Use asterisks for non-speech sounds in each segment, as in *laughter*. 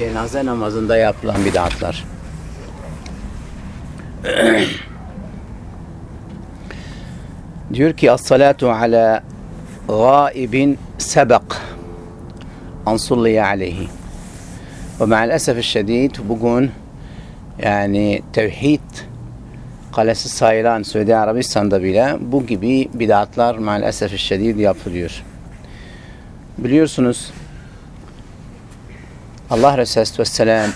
cenaze namazında yapılan bid'atlar. *clears throat* Diyor ki as-salatu ala gaibin sebek an sulliye aleyhi. Ve maalesef şiddet bugün yani tevhid kalesi sayılan Suudi Arabistan'da bile bu gibi bid'atlar maalesef şiddet yapılıyor. Biliyorsunuz Allah Resulü Vesselam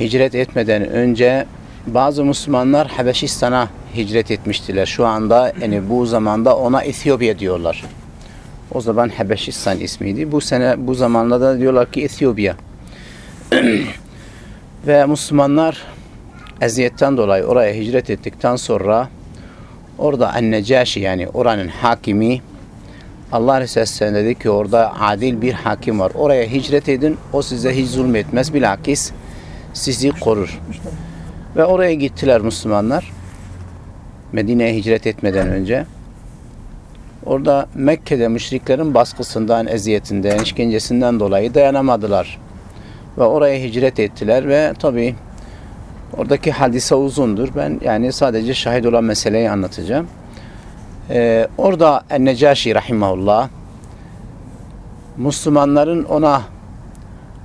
hicret etmeden önce bazı Müslümanlar Habeşistan'a hicret etmiştiler. Şu anda yani bu zamanda ona Etiyopya diyorlar. O zaman Habeşistan ismiydi. Bu sene bu zamanda da diyorlar ki Etiyopya. *clears throat* Ve Müslümanlar eziyetten dolayı oraya hicret ettikten sonra orada Ennecaşi yani oranın hakimi Allah Resulü dedi ki orada adil bir hakim var. Oraya hicret edin. O size hiç zulmetmez. Bilakis sizi korur. Ve oraya gittiler Müslümanlar. Medine'ye hicret etmeden önce. Orada Mekke'de müşriklerin baskısından, eziyetinden, işkencesinden dolayı dayanamadılar. Ve oraya hicret ettiler ve tabi oradaki hadise uzundur. Ben yani sadece şahit olan meseleyi anlatacağım. Ee, orada En-Necaşi Rahimahullah Müslümanların ona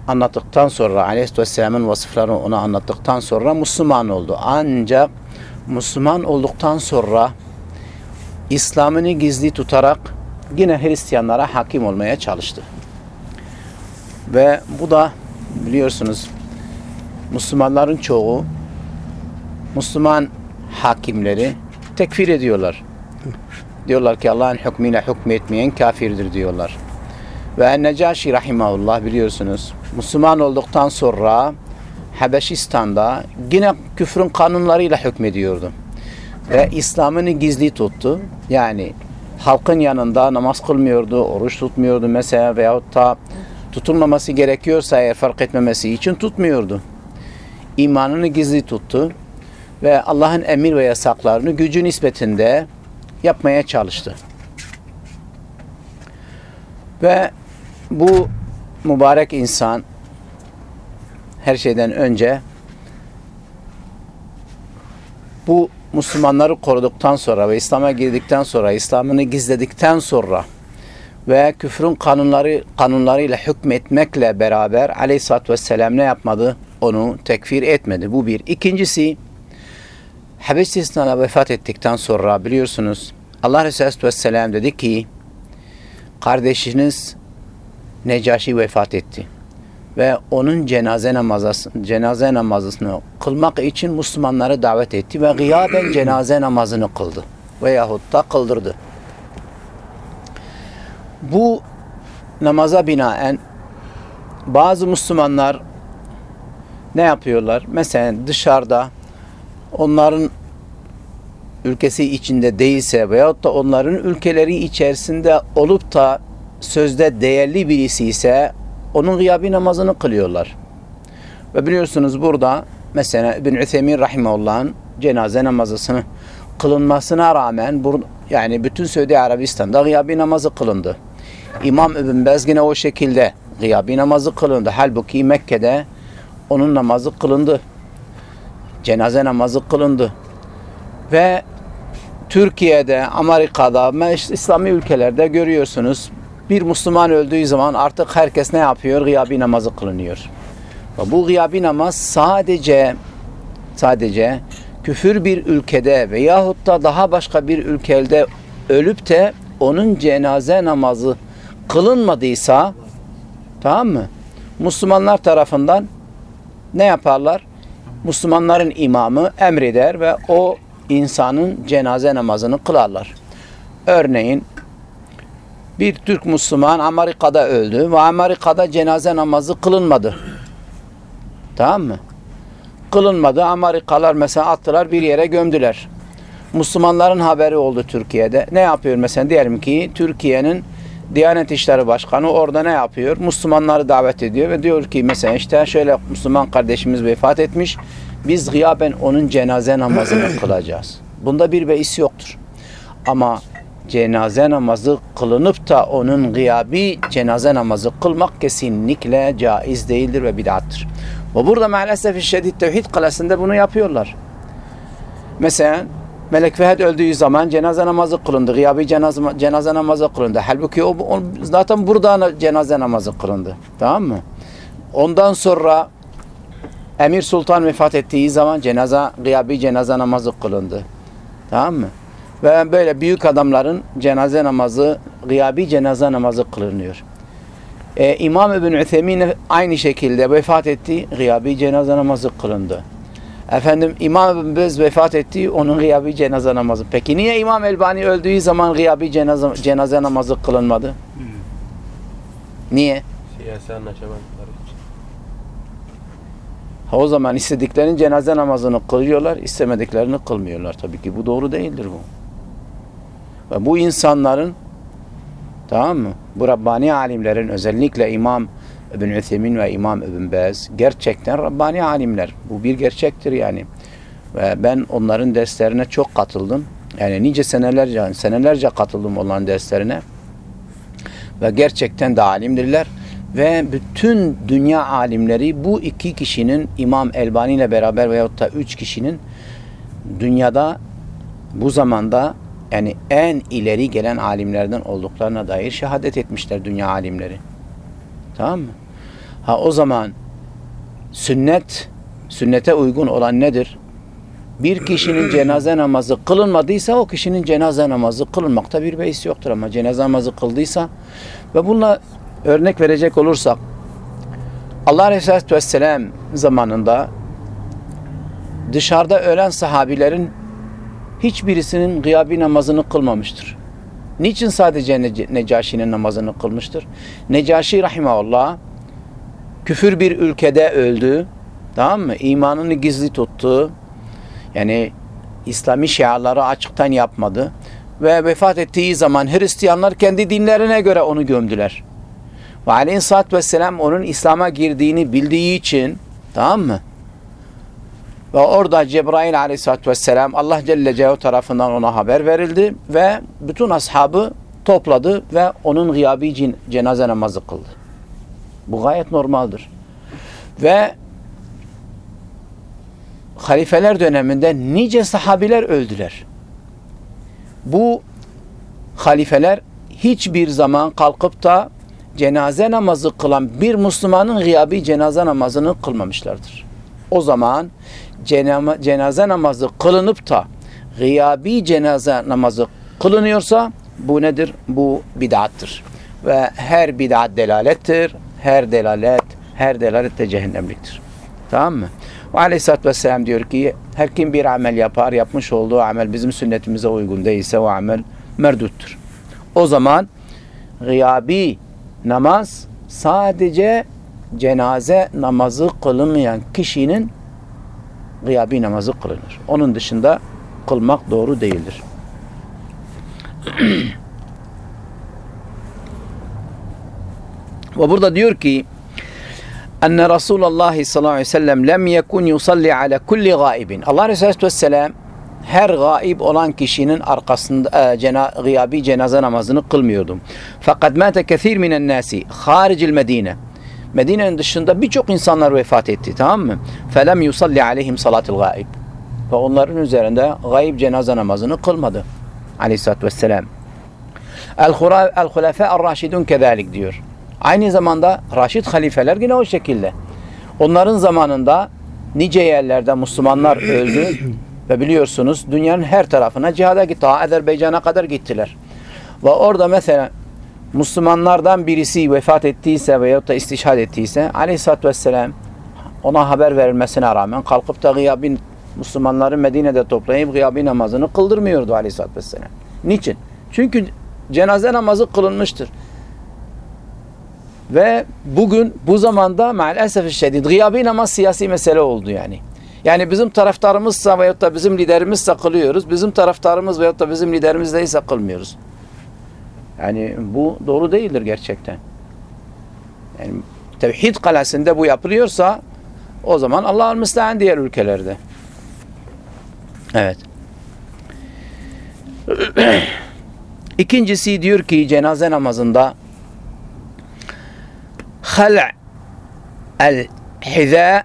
anlattıktan sonra Aleyhisselam'ın vasıflarını ona anlattıktan sonra Müslüman oldu. Ancak Müslüman olduktan sonra İslam'ını gizli tutarak yine Hristiyanlara hakim olmaya çalıştı. Ve bu da biliyorsunuz Müslümanların çoğu Müslüman hakimleri tekfir ediyorlar. Diyorlar ki Allah'ın hükmüyle hükmetmeyen kafirdir diyorlar. Ve En-Necaşi Rahimahullah biliyorsunuz Müslüman olduktan sonra Habeşistan'da yine küfrün kanunlarıyla hükmediyordu. Ve İslam'ını gizli tuttu. Yani halkın yanında namaz kılmıyordu, oruç tutmuyordu mesela veyahut da tutulmaması gerekiyorsa eğer fark etmemesi için tutmuyordu. İmanını gizli tuttu ve Allah'ın emir ve yasaklarını gücü nispetinde yapmaya çalıştı. Ve bu mübarek insan her şeyden önce bu Müslümanları koruduktan sonra ve İslam'a girdikten sonra, İslam'ını gizledikten sonra ve küfrün kanunları kanunlarıyla hükmetmekle beraber Aleyhisselatü Vesselam ne yapmadı? Onu tekfir etmedi. Bu bir. İkincisi Habeşistan'a vefat ettikten sonra biliyorsunuz Allah Resulü Vesselam dedi ki kardeşiniz Necaşi vefat etti. Ve onun cenaze namazı, cenaze namazını kılmak için Müslümanları davet etti ve gıyaben *clears throat* cenaze namazını kıldı. Veyahut da kıldırdı. Bu namaza binaen bazı Müslümanlar ne yapıyorlar? Mesela dışarıda onların ülkesi içinde değilse veyahut da onların ülkeleri içerisinde olup da sözde değerli birisi ise onun gıyabi namazını kılıyorlar. Ve biliyorsunuz burada mesela İbn Üthemin Rahimahullah'ın cenaze namazısını kılınmasına rağmen yani bütün Suudi Arabistan'da gıyabi namazı kılındı. İmam İbn Bez yine o şekilde gıyabi namazı kılındı. Halbuki Mekke'de onun namazı kılındı. Cenaze namazı kılındı. Ve Türkiye'de, Amerika'da, İslami ülkelerde görüyorsunuz bir Müslüman öldüğü zaman artık herkes ne yapıyor? Gıyabi namazı kılınıyor. Ve bu gıyabi namaz sadece sadece küfür bir ülkede veyahut da daha başka bir ülkede ölüp de onun cenaze namazı kılınmadıysa tamam mı? Müslümanlar tarafından ne yaparlar? Müslümanların imamı emreder ve o insanın cenaze namazını kılarlar. Örneğin bir Türk Müslüman Amerika'da öldü ve Amerika'da cenaze namazı kılınmadı. Tamam mı? Kılınmadı. Amerikalılar mesela attılar bir yere gömdüler. Müslümanların haberi oldu Türkiye'de. Ne yapıyor mesela? Diyelim ki Türkiye'nin Diyanet İşleri Başkanı orada ne yapıyor? Müslümanları davet ediyor ve diyor ki mesela işte şöyle Müslüman kardeşimiz vefat etmiş. Biz gıyaben onun cenaze namazını *clears throat* kılacağız. Bunda bir beis yoktur. Ama cenaze namazı kılınıp da onun gıyabi cenaze namazı kılmak kesinlikle caiz değildir ve bid'attır. Ve burada maalesef şiddet tevhid kalasında bunu yapıyorlar. Mesela Melek Fehd öldüğü zaman cenaze namazı kılındı. Gıyabi cenaze, cenaze namazı kılındı. Halbuki o, o zaten burada cenaze namazı kılındı. Tamam mı? Ondan sonra Emir Sultan vefat ettiği zaman cenaze, gıyabi cenaze namazı kılındı. Tamam mı? Ve böyle büyük adamların cenaze namazı, gıyabi cenaze namazı kılınıyor. Ee, İmam İbn Üthemin aynı şekilde vefat etti, gıyabi cenaze namazı kılındı. Efendim İmam İbn Bez vefat etti, onun gıyabi cenaze namazı. Peki niye İmam Elbani öldüğü zaman gıyabi cenaze, cenaze namazı kılınmadı? Niye? Siyasi anlaşamadıkları için. Ha, o zaman istediklerinin cenaze namazını kılıyorlar, istemediklerini kılmıyorlar. Tabii ki bu doğru değildir bu. Ve bu insanların tamam mı? Bu Rabbani alimlerin özellikle İmam İbn Üthemin ve İmam İbn Bez gerçekten Rabbani alimler. Bu bir gerçektir yani. Ve ben onların derslerine çok katıldım. Yani nice senelerce senelerce katıldım onların derslerine. Ve gerçekten de alimdirler. Ve bütün dünya alimleri bu iki kişinin İmam Elbani ile beraber veyahut da üç kişinin dünyada bu zamanda yani en ileri gelen alimlerden olduklarına dair şehadet etmişler dünya alimleri. Tamam mı? Ha o zaman sünnet, sünnete uygun olan nedir? Bir kişinin cenaze namazı kılınmadıysa o kişinin cenaze namazı kılınmakta bir beis yoktur ama cenaze namazı kıldıysa ve bununla örnek verecek olursak Allah Resulü Vesselam zamanında dışarıda ölen sahabilerin hiçbirisinin gıyabi namazını kılmamıştır. Niçin sadece Necaşi'nin namazını kılmıştır? Necaşi rahimahullah küfür bir ülkede öldü. Tamam mı? İmanını gizli tuttu. Yani İslami şiaları açıktan yapmadı. Ve vefat ettiği zaman Hristiyanlar kendi dinlerine göre onu gömdüler. Ve aleyhissalatü vesselam onun İslam'a girdiğini bildiği için tamam mı? Ve orada Cebrail aleyhissalatü vesselam Allah Celle Celaluhu tarafından ona haber verildi ve bütün ashabı topladı ve onun gıyabi cenaze namazı kıldı. Bu gayet normaldir. Ve halifeler döneminde nice sahabiler öldüler. Bu halifeler hiçbir zaman kalkıp da cenaze namazı kılan bir Müslümanın gıyabi cenaze namazını kılmamışlardır. O zaman cenaze namazı kılınıp da gıyabi cenaze namazı kılınıyorsa bu nedir? Bu bid'attır. Ve her bid'at delalettir. Her delalet, her delalet de cehennemliktir. Tamam mı? Ve aleyhissalatü vesselam diyor ki her kim bir amel yapar, yapmış olduğu amel bizim sünnetimize uygun değilse o amel merduttur. O zaman gıyabi namaz sadece cenaze namazı kılınmayan kişinin gıyabi namazı kılınır. Onun dışında kılmak doğru değildir. *clears throat* Ve burada diyor ki enne Resulullah sallallahu aleyhi ve sellem lem yekun yusalli ala kulli gaibin. Allah Resulü Vesselam her gaib olan kişinin arkasında e, cena, gıyabi cenaze namazını kılmıyordu. Fakat mâte kethir minen nasi haricil medine. Medine'nin dışında birçok insanlar vefat etti tamam mı? Felem yusalli aleyhim salatul gaib. Ve onların üzerinde gayb cenaze namazını kılmadı. Aleyhisselatü vesselam. El-Hulefâ el-Raşidun kezalik diyor. Aynı zamanda Raşid halifeler yine o şekilde. Onların zamanında nice yerlerde Müslümanlar öldü ve biliyorsunuz dünyanın her tarafına cihada gitti. Azerbaycan'a kadar gittiler. Ve orada mesela Müslümanlardan birisi vefat ettiyse veyahut da istişhad ettiyse aleyhissalatü vesselam ona haber verilmesine rağmen kalkıp da gıyabin Müslümanları Medine'de toplayıp gıyabi namazını kıldırmıyordu aleyhissalatü vesselam. Niçin? Çünkü cenaze namazı kılınmıştır. Ve bugün bu zamanda maalesef şiddet gıyabi namaz siyasi mesele oldu yani. Yani bizim taraftarımızsa veyahut da bizim liderimizse kılıyoruz. Bizim taraftarımız veyahut da bizim liderimiz değilse kılmıyoruz. Yani bu doğru değildir gerçekten. Yani tevhid kalasında bu yapılıyorsa o zaman Allah'ın müstehan diğer ülkelerde. Evet. *clears throat* İkincisi diyor ki cenaze namazında خلع الحذاء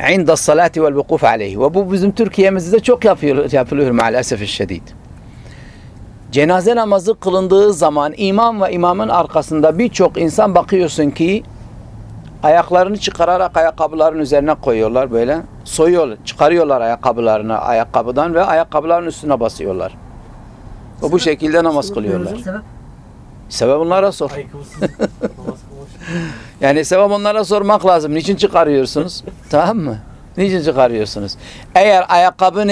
عند الصلاة والوقوف عليه. Ve bu bizim Türkiye'mizde çok yapıyor, yapılıyor maalesef şiddet. Cenaze namazı kılındığı zaman imam ve imamın arkasında birçok insan bakıyorsun ki ayaklarını çıkararak ayakkabıların üzerine koyuyorlar böyle. Soyuyorlar, çıkarıyorlar ayakkabılarını ayakkabıdan ve ayakkabıların üstüne basıyorlar. Ve bu şekilde namaz kılıyorlar. Sebep? Sebep onlara sor. Ayakkabısız namaz kılmış. *laughs* Yani sevap onlara sormak lazım. Niçin çıkarıyorsunuz? *laughs* tamam mı? Niçin çıkarıyorsunuz? Eğer ayakkabı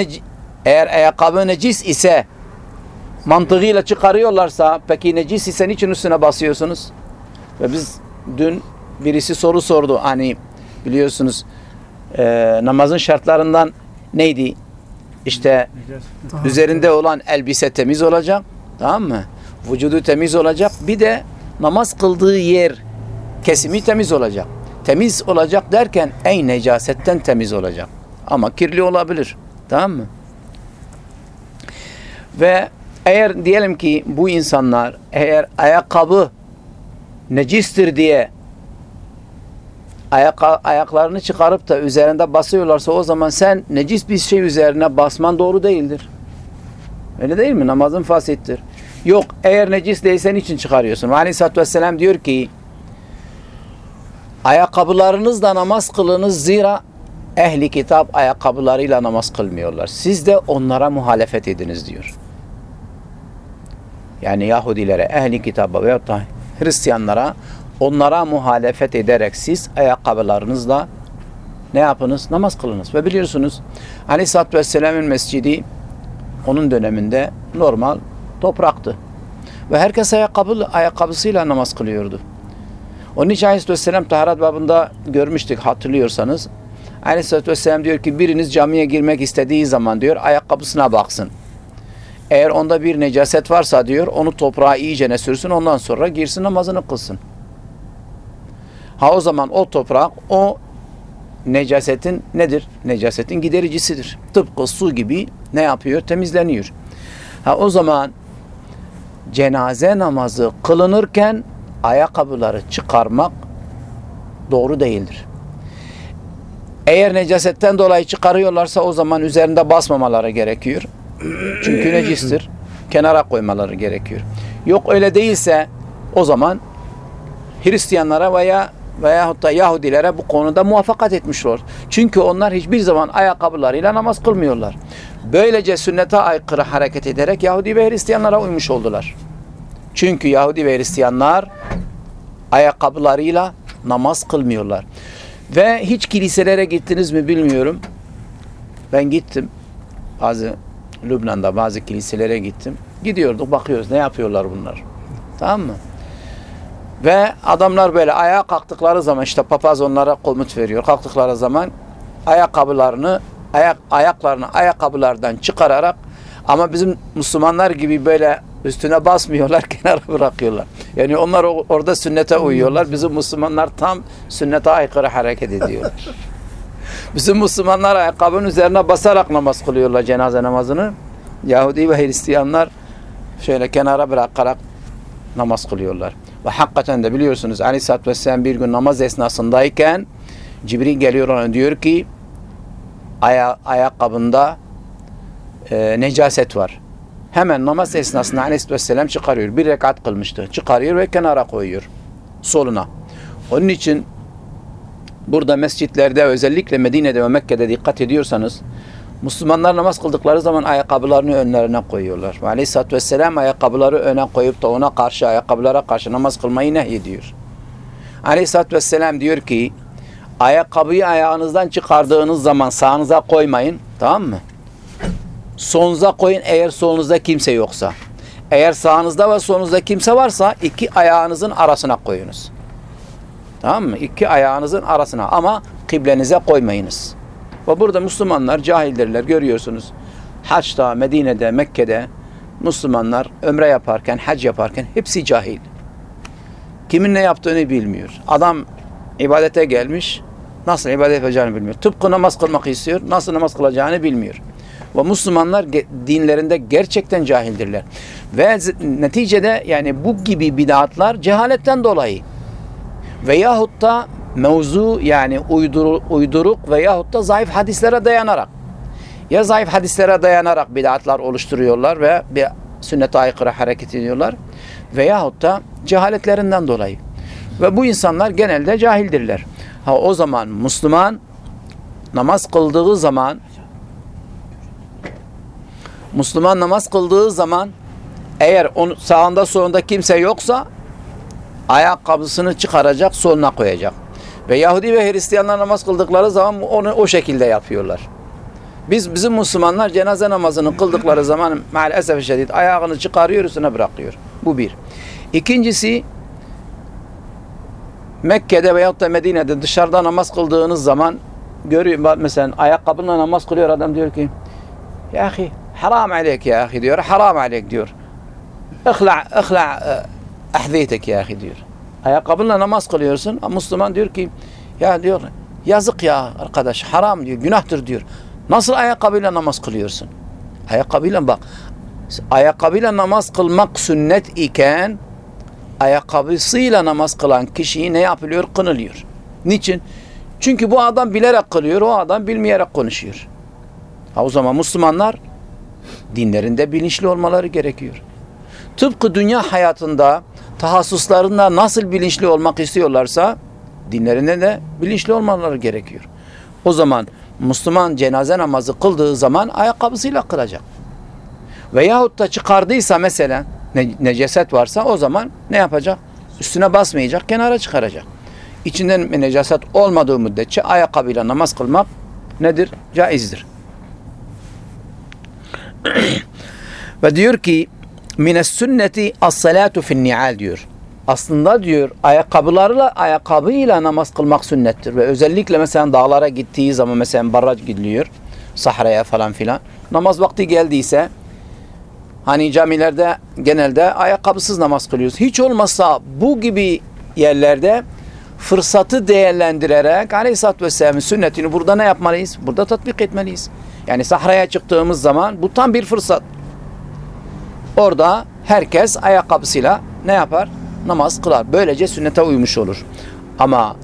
eğer ayakkabı necis ise mantığıyla çıkarıyorlarsa peki necis ise niçin üstüne basıyorsunuz? Ve biz dün birisi soru sordu. Hani biliyorsunuz e, namazın şartlarından neydi? İşte üzerinde olan elbise temiz olacak. Tamam mı? Vücudu temiz olacak. Bir de namaz kıldığı yer kesimi temiz olacak. Temiz olacak derken ey necasetten temiz olacak. Ama kirli olabilir. Tamam mı? Ve eğer diyelim ki bu insanlar eğer ayakkabı necistir diye ayak, ayaklarını çıkarıp da üzerinde basıyorlarsa o zaman sen necis bir şey üzerine basman doğru değildir. Öyle değil mi? Namazın fasittir. Yok eğer necis değilsen için çıkarıyorsun? Aleyhisselatü Vesselam diyor ki ayakkabılarınızla namaz kılınız zira ehli kitap ayakkabılarıyla namaz kılmıyorlar. Siz de onlara muhalefet ediniz diyor. Yani Yahudilere, ehli kitaba veyahut da Hristiyanlara onlara muhalefet ederek siz ayakkabılarınızla ne yapınız? Namaz kılınız. Ve biliyorsunuz Aleyhisselatü Vesselam'ın mescidi onun döneminde normal topraktı. Ve herkes ayakkabı, ayakkabısıyla namaz kılıyordu. Onun için Aleyhisselatü Vesselam taharat babında görmüştük hatırlıyorsanız. Aleyhisselatü Vesselam diyor ki biriniz camiye girmek istediği zaman diyor ayakkabısına baksın. Eğer onda bir necaset varsa diyor onu toprağa iyicene sürsün ondan sonra girsin namazını kılsın. Ha o zaman o toprak o necasetin nedir? Necasetin gidericisidir. Tıpkı su gibi ne yapıyor? Temizleniyor. Ha o zaman cenaze namazı kılınırken ayakkabıları çıkarmak doğru değildir. Eğer necasetten dolayı çıkarıyorlarsa o zaman üzerinde basmamaları gerekiyor. Çünkü *clears throat* necistir. Kenara koymaları gerekiyor. Yok öyle değilse o zaman Hristiyanlara veya veyahut da Yahudilere bu konuda muvaffakat etmiş olur. Çünkü onlar hiçbir zaman ayakkabılarıyla namaz kılmıyorlar. Böylece sünnete aykırı hareket ederek Yahudi ve Hristiyanlara uymuş oldular. Çünkü Yahudi ve Hristiyanlar ayakkabılarıyla namaz kılmıyorlar. Ve hiç kiliselere gittiniz mi bilmiyorum. Ben gittim. Bazı Lübnan'da bazı kiliselere gittim. Gidiyorduk bakıyoruz ne yapıyorlar bunlar. Tamam mı? Ve adamlar böyle ayağa kalktıkları zaman işte papaz onlara komut veriyor. Kalktıkları zaman ayakkabılarını ayak ayaklarını ayakkabılardan çıkararak ama bizim Müslümanlar gibi böyle üstüne basmıyorlar, *laughs* kenara bırakıyorlar. Yani onlar orada sünnete uyuyorlar. Bizim Müslümanlar tam sünnete aykırı hareket ediyorlar. Bizim Müslümanlar ayakkabının üzerine basarak namaz kılıyorlar cenaze namazını. Yahudi ve Hristiyanlar şöyle kenara bırakarak namaz kılıyorlar. Ve hakikaten de biliyorsunuz Aleyhisselatü Vesselam bir gün namaz esnasındayken Cibril geliyor ona diyor ki aya ayakkabında e, necaset var. Hemen namaz esnasında Aleyhisselatü Vesselam çıkarıyor. Bir rekat kılmıştı. Çıkarıyor ve kenara koyuyor. Soluna. Onun için burada mescitlerde özellikle Medine'de ve Mekke'de dikkat ediyorsanız Müslümanlar namaz kıldıkları zaman ayakkabılarını önlerine koyuyorlar. Ve Aleyhisselatü Vesselam ayakkabıları öne koyup da ona karşı ayakkabılara karşı namaz kılmayı nehyediyor. Aleyhisselatü Vesselam diyor ki ayakkabıyı ayağınızdan çıkardığınız zaman sağınıza koymayın. Tamam mı? Solunuza koyun eğer solunuzda kimse yoksa. Eğer sağınızda ve solunuzda kimse varsa iki ayağınızın arasına koyunuz. Tamam mı? İki ayağınızın arasına ama kıblenize koymayınız. Ve burada Müslümanlar cahildirler görüyorsunuz. Haç'ta, Medine'de, Mekke'de Müslümanlar ömre yaparken, hac yaparken hepsi cahil. Kimin ne yaptığını bilmiyor. Adam ibadete gelmiş, nasıl ibadet yapacağını bilmiyor. Tıpkı namaz kılmak istiyor, nasıl namaz kılacağını bilmiyor. Ve Müslümanlar dinlerinde gerçekten cahildirler. Ve neticede yani bu gibi bid'atlar cehaletten dolayı veyahut da mevzu yani uyduru, uyduruk veyahut da zayıf hadislere dayanarak ya zayıf hadislere dayanarak bid'atlar oluşturuyorlar ve bir sünnete aykırı hareket ediyorlar veyahut da cehaletlerinden dolayı. Ve bu insanlar genelde cahildirler. Ha o zaman Müslüman namaz kıldığı zaman Müslüman namaz kıldığı zaman eğer onun sağında solunda kimse yoksa ayakkabısını çıkaracak, soluna koyacak. Ve Yahudi ve Hristiyanlar namaz kıldıkları zaman onu o şekilde yapıyorlar. Biz bizim Müslümanlar cenaze namazını kıldıkları zaman maalesef şiddet ayağını çıkarıyor üstüne bırakıyor. Bu bir. İkincisi Mekke'de veyahut da Medine'de dışarıda namaz kıldığınız zaman görüyor mesela ayakkabıyla namaz kılıyor adam diyor ki ya ahi haram aleyk ya ahi diyor haram aleyk diyor. İhla ihla ahziyetek ya ahi diyor. Ayakkabıyla namaz kılıyorsun. Müslüman diyor ki ya diyor yazık ya arkadaş haram diyor günahtır diyor. Nasıl ayakkabıyla namaz kılıyorsun? Ayakkabıyla bak. Ayakkabıyla namaz kılmak sünnet iken ayakkabısıyla namaz kılan kişiyi ne yapılıyor? Kınılıyor. Niçin? Çünkü bu adam bilerek kılıyor, o adam bilmeyerek konuşuyor. Ha o zaman Müslümanlar dinlerinde bilinçli olmaları gerekiyor. Tıpkı dünya hayatında tahassuslarında nasıl bilinçli olmak istiyorlarsa dinlerinde de bilinçli olmaları gerekiyor. O zaman Müslüman cenaze namazı kıldığı zaman ayakkabısıyla kılacak. Veyahut da çıkardıysa mesela ne, neceset varsa o zaman ne yapacak? Üstüne basmayacak, kenara çıkaracak. İçinden necaset olmadığı müddetçe ayakkabıyla namaz kılmak nedir? Caizdir. *clears throat* Ve diyor ki mines sünneti as-salatu fin ni'al diyor. Aslında diyor ayakkabılarla ayakkabıyla namaz kılmak sünnettir ve özellikle mesela dağlara gittiği zaman mesela baraj gidiliyor sahraya falan filan. Namaz vakti geldiyse hani camilerde genelde ayakkabısız namaz kılıyoruz. Hiç olmazsa bu gibi yerlerde fırsatı değerlendirerek Aleyhisselatü Vesselam'ın sünnetini burada ne yapmalıyız? Burada tatbik etmeliyiz. Yani sahraya çıktığımız zaman bu tam bir fırsat. Orada herkes ayakkabısıyla ne yapar? Namaz kılar. Böylece sünnete uymuş olur. Ama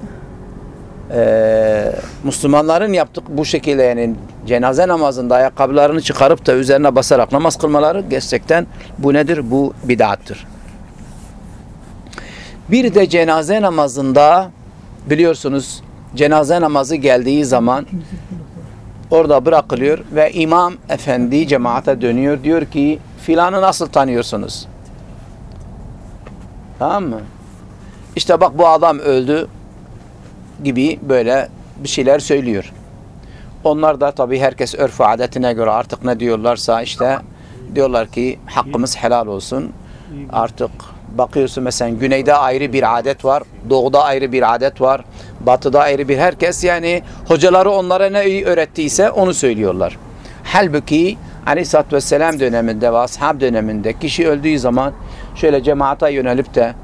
e, Müslümanların yaptık bu şekilde yani cenaze namazında ayakkabılarını çıkarıp da üzerine basarak namaz kılmaları gerçekten bu nedir? Bu bid'attır. Bir de cenaze namazında biliyorsunuz cenaze namazı geldiği zaman orada bırakılıyor ve imam efendi cemaate dönüyor diyor ki filanı nasıl tanıyorsunuz? Tamam mı? İşte bak bu adam öldü gibi böyle bir şeyler söylüyor. Onlar da tabii herkes örf adetine göre artık ne diyorlarsa işte diyorlar ki hakkımız helal olsun. Artık bakıyorsun mesela güneyde ayrı bir adet var, doğuda ayrı bir adet var, batıda ayrı bir herkes yani hocaları onlara ne iyi öğrettiyse onu söylüyorlar. Halbuki Aleyhisselatü Vesselam döneminde ve ashab döneminde kişi öldüğü zaman şöyle cemaate yönelip de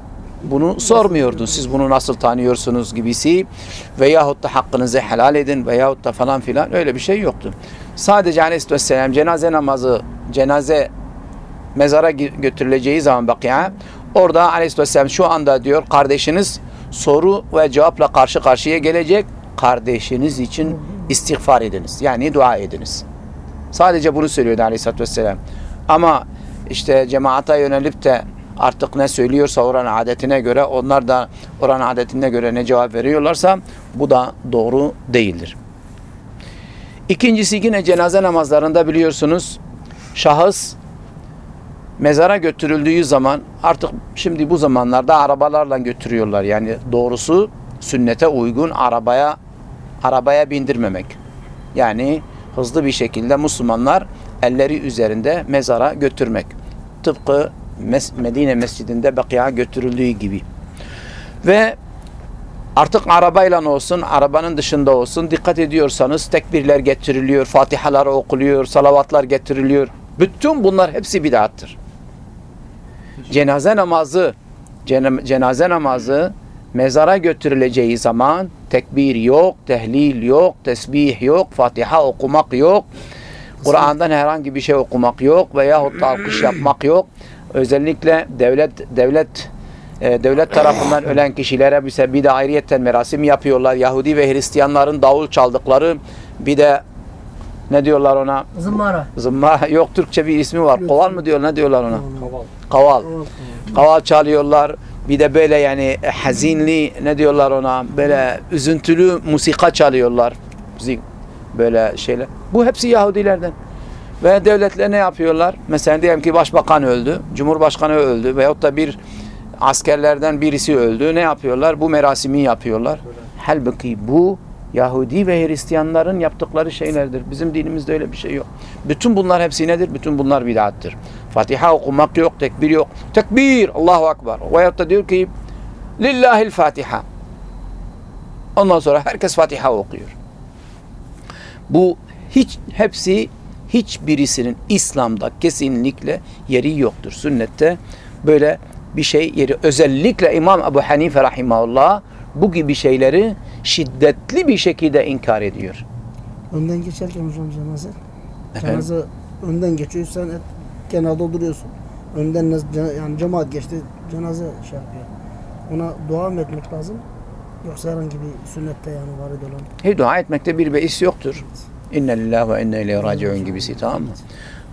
bunu sormuyordun. Siz bunu nasıl tanıyorsunuz gibisi veyahut da hakkınızı helal edin veyahut da falan filan öyle bir şey yoktu. Sadece Aleyhisselatü Vesselam cenaze namazı, cenaze mezara götürüleceği zaman bakya orada Aleyhisselatü Vesselam şu anda diyor kardeşiniz soru ve cevapla karşı karşıya gelecek. Kardeşiniz için istiğfar ediniz. Yani dua ediniz. Sadece bunu söylüyordu Aleyhisselatü Vesselam. Ama işte cemaate yönelip de artık ne söylüyorsa oranın adetine göre onlar da oranın adetine göre ne cevap veriyorlarsa bu da doğru değildir. İkincisi yine cenaze namazlarında biliyorsunuz şahıs mezara götürüldüğü zaman artık şimdi bu zamanlarda arabalarla götürüyorlar. Yani doğrusu sünnete uygun arabaya arabaya bindirmemek. Yani hızlı bir şekilde Müslümanlar elleri üzerinde mezara götürmek. Tıpkı Medine Mescidinde Bekia'ya götürüldüğü gibi. Ve artık arabayla olsun, arabanın dışında olsun dikkat ediyorsanız tekbirler getiriliyor, fatihalar okuluyor, salavatlar getiriliyor. Bütün bunlar hepsi bid'attır. Cenaze namazı cenaze namazı mezara götürüleceği zaman tekbir yok, tehlil yok, tesbih yok, fatiha okumak yok. Kur'an'dan herhangi bir şey okumak yok veyahut da alkış yapmak yok. Özellikle devlet devlet e, devlet tarafından ölen kişilere bir, de ayrıyetten merasim yapıyorlar. Yahudi ve Hristiyanların davul çaldıkları bir de ne diyorlar ona? Zımbara. Zımba *laughs* yok Türkçe bir ismi var. Koval mı diyor ne diyorlar ona? Kaval. Kaval. Kaval çalıyorlar. Bir de böyle yani hazinli ne diyorlar ona? Böyle üzüntülü musika çalıyorlar. Müzik böyle şeyler. Bu hepsi Yahudilerden. Ve devletler ne yapıyorlar? Mesela diyelim ki başbakan öldü, cumhurbaşkanı öldü veyahut da bir askerlerden birisi öldü. Ne yapıyorlar? Bu merasimi yapıyorlar. Halbuki bu Yahudi ve Hristiyanların yaptıkları şeylerdir. Bizim dinimizde öyle bir şey yok. Bütün bunlar hepsi nedir? Bütün bunlar bid'attır. Fatiha okumak yok, tekbir yok. Tekbir, Allahu Ekber. Veyahut da diyor ki Lillahil Fatiha. Ondan sonra herkes Fatiha okuyor. Bu hiç hepsi hiçbirisinin İslam'da kesinlikle yeri yoktur. Sünnette böyle bir şey yeri. Özellikle İmam Ebu Hanife rahimahullah bu gibi şeyleri şiddetli bir şekilde inkar ediyor. Önden geçerken hocam cenaze. Efendim? Cenaze önden geçiyor sen hep kenarda duruyorsun. Önden yani cemaat geçti cenaze şey yapıyor. Ona dua mı etmek lazım? Yoksa herhangi bir sünnette yani varid olan. Hiç dua etmekte bir beis yoktur. İnne lillahi ve inne ileyhi raciun gibisi tamam mı?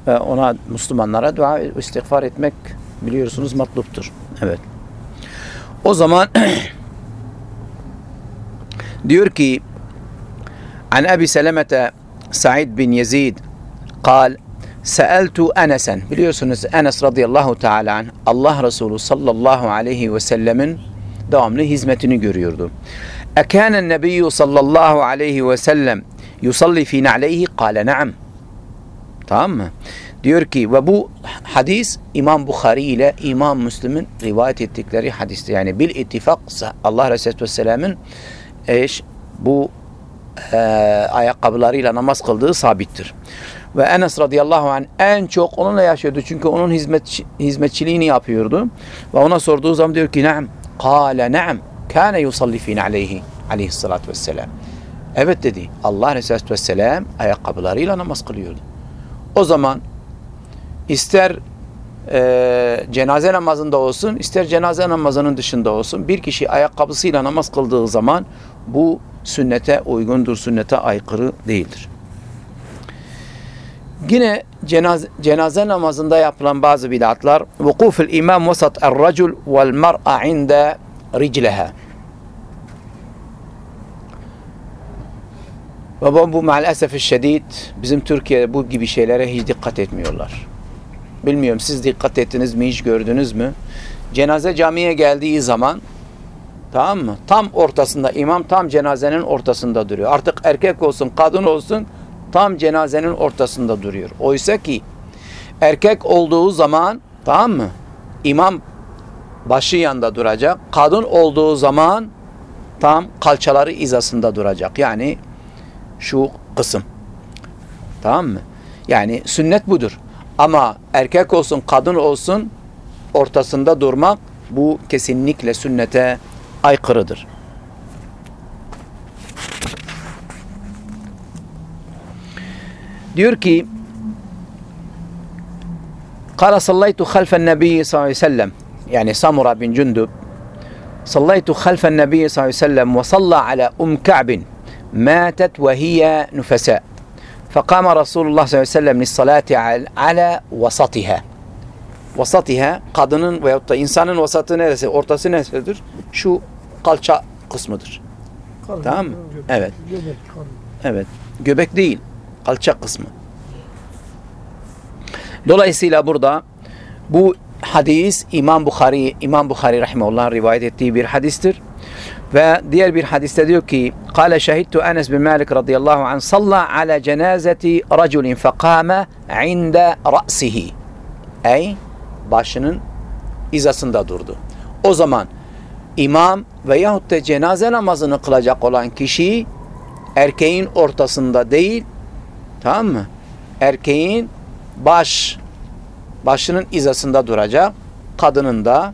Ve ona Müslümanlara dua istiğfar etmek biliyorsunuz matluptur. Evet. O zaman *clears throat* Diyor ki An Ebi Selemete Said bin Yezid kal Seeltu Enes'en biliyorsunuz Enes radıyallahu teala an Allah Resulü sallallahu aleyhi ve sellemin devamlı hizmetini görüyordu. Ekânen nebiyyü sallallahu aleyhi ve sellem yusalli fi na'leyhi kâle na'am. Tamam mı? Diyor ki ve bu hadis İmam Bukhari ile İmam Müslim'in rivayet ettikleri hadiste yani bil ittifak Allah Resulü sallallahu ve sellemin eş bu e, ayakkabılarıyla namaz kıldığı sabittir. Ve Enes radıyallahu anh en çok onunla yaşıyordu. Çünkü onun hizmet, hizmetçiliğini yapıyordu. Ve ona sorduğu zaman diyor ki naam. Kale naam. Kâne yusalli fîne aleyhi. Aleyhissalatü vesselam. Evet dedi. Allah Resulü vesselam ayakkabılarıyla namaz kılıyordu. O zaman ister e, cenaze namazında olsun, ister cenaze namazının dışında olsun bir kişi ayakkabısıyla namaz kıldığı zaman bu sünnete uygundur, sünnete aykırı değildir. Yine cenaze, cenaze namazında yapılan bazı bid'atlar vukuful imam vasat er-racul vel mar'a inde ricleha. Ve bu, maalesef şiddet bizim Türkiye'de bu gibi şeylere hiç dikkat etmiyorlar. Bilmiyorum siz dikkat ettiniz mi hiç gördünüz mü? Cenaze camiye geldiği zaman tamam mı? Tam ortasında imam tam cenazenin ortasında duruyor. Artık erkek olsun kadın olsun tam cenazenin ortasında duruyor. Oysa ki erkek olduğu zaman tamam mı? İmam başı yanında duracak. Kadın olduğu zaman tam kalçaları izasında duracak. Yani şu kısım. Tamam mı? Yani sünnet budur. Ama erkek olsun kadın olsun ortasında durmak bu kesinlikle sünnete aykırıdır. Diyor ki Kala sallaytu halfen nebi sallallahu aleyhi ve yani Samura bin Cündüb sallaytu halfen nebi sallallahu aleyhi ve sellem ve salla ala um Ka'bin matet ve hiye فقام رسول الله صلى الله عليه وسلم للصلاة على وسطها Vasatiha kadının veyahut da insanın vasatı neresi? Ortası neresidir? Şu kalça kısmıdır. Karın, Tamam mı? göbek, Evet. Göbek, karın. Evet. Göbek değil. Kalça kısmı. Dolayısıyla burada bu hadis İmam Bukhari İmam Bukhari rahimehullah'ın rivayet ettiği bir hadistir. Ve diğer bir hadiste diyor ki Kale şehittu Enes bin Malik radıyallahu anh salla ala cenazeti raculin fekame inde ra'sihi Ey başının izasında durdu. O zaman imam veyahut da cenaze namazını kılacak olan kişi erkeğin ortasında değil tamam mı? Erkeğin baş başının izasında duracak. Kadının da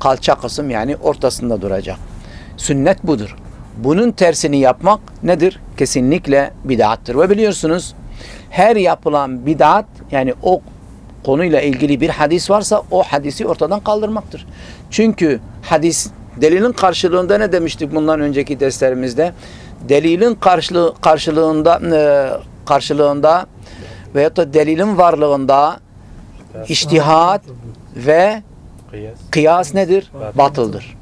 kalça kısım yani ortasında duracak. Sünnet budur. Bunun tersini yapmak nedir? Kesinlikle bid'attır. Ve biliyorsunuz her yapılan bid'at yani o konuyla ilgili bir hadis varsa o hadisi ortadan kaldırmaktır. Çünkü hadis delilin karşılığında ne demiştik bundan önceki derslerimizde? Delilin karşılığı, karşılığında e, karşılığında veyahut da delilin varlığında iştihat ve Kıyas. nedir? Batıl. Batıldır.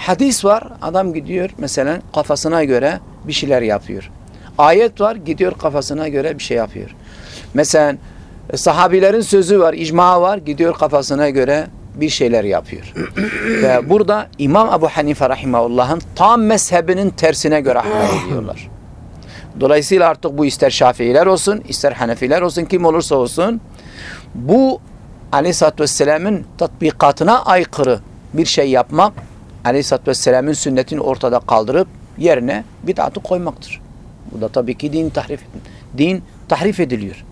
Hadis var, adam gidiyor mesela kafasına göre bir şeyler yapıyor. Ayet var, gidiyor kafasına göre bir şey yapıyor. Mesela e, sahabilerin sözü var, icma var, gidiyor kafasına göre bir şeyler yapıyor. *coughs* Ve burada İmam Ebu Hanife Rahimahullah'ın tam mezhebinin tersine göre amel ediyorlar. Dolayısıyla artık bu ister Şafiiler olsun, ister Hanefiler olsun, kim olursa olsun bu Aleyhisselatü Vesselam'ın tatbikatına aykırı bir şey yapmak Aleyhisselatü Vesselam'ın sünnetini ortada kaldırıp yerine bid'atı koymaktır. Bu da tabii ki din tahrif, din tahrif ediliyor.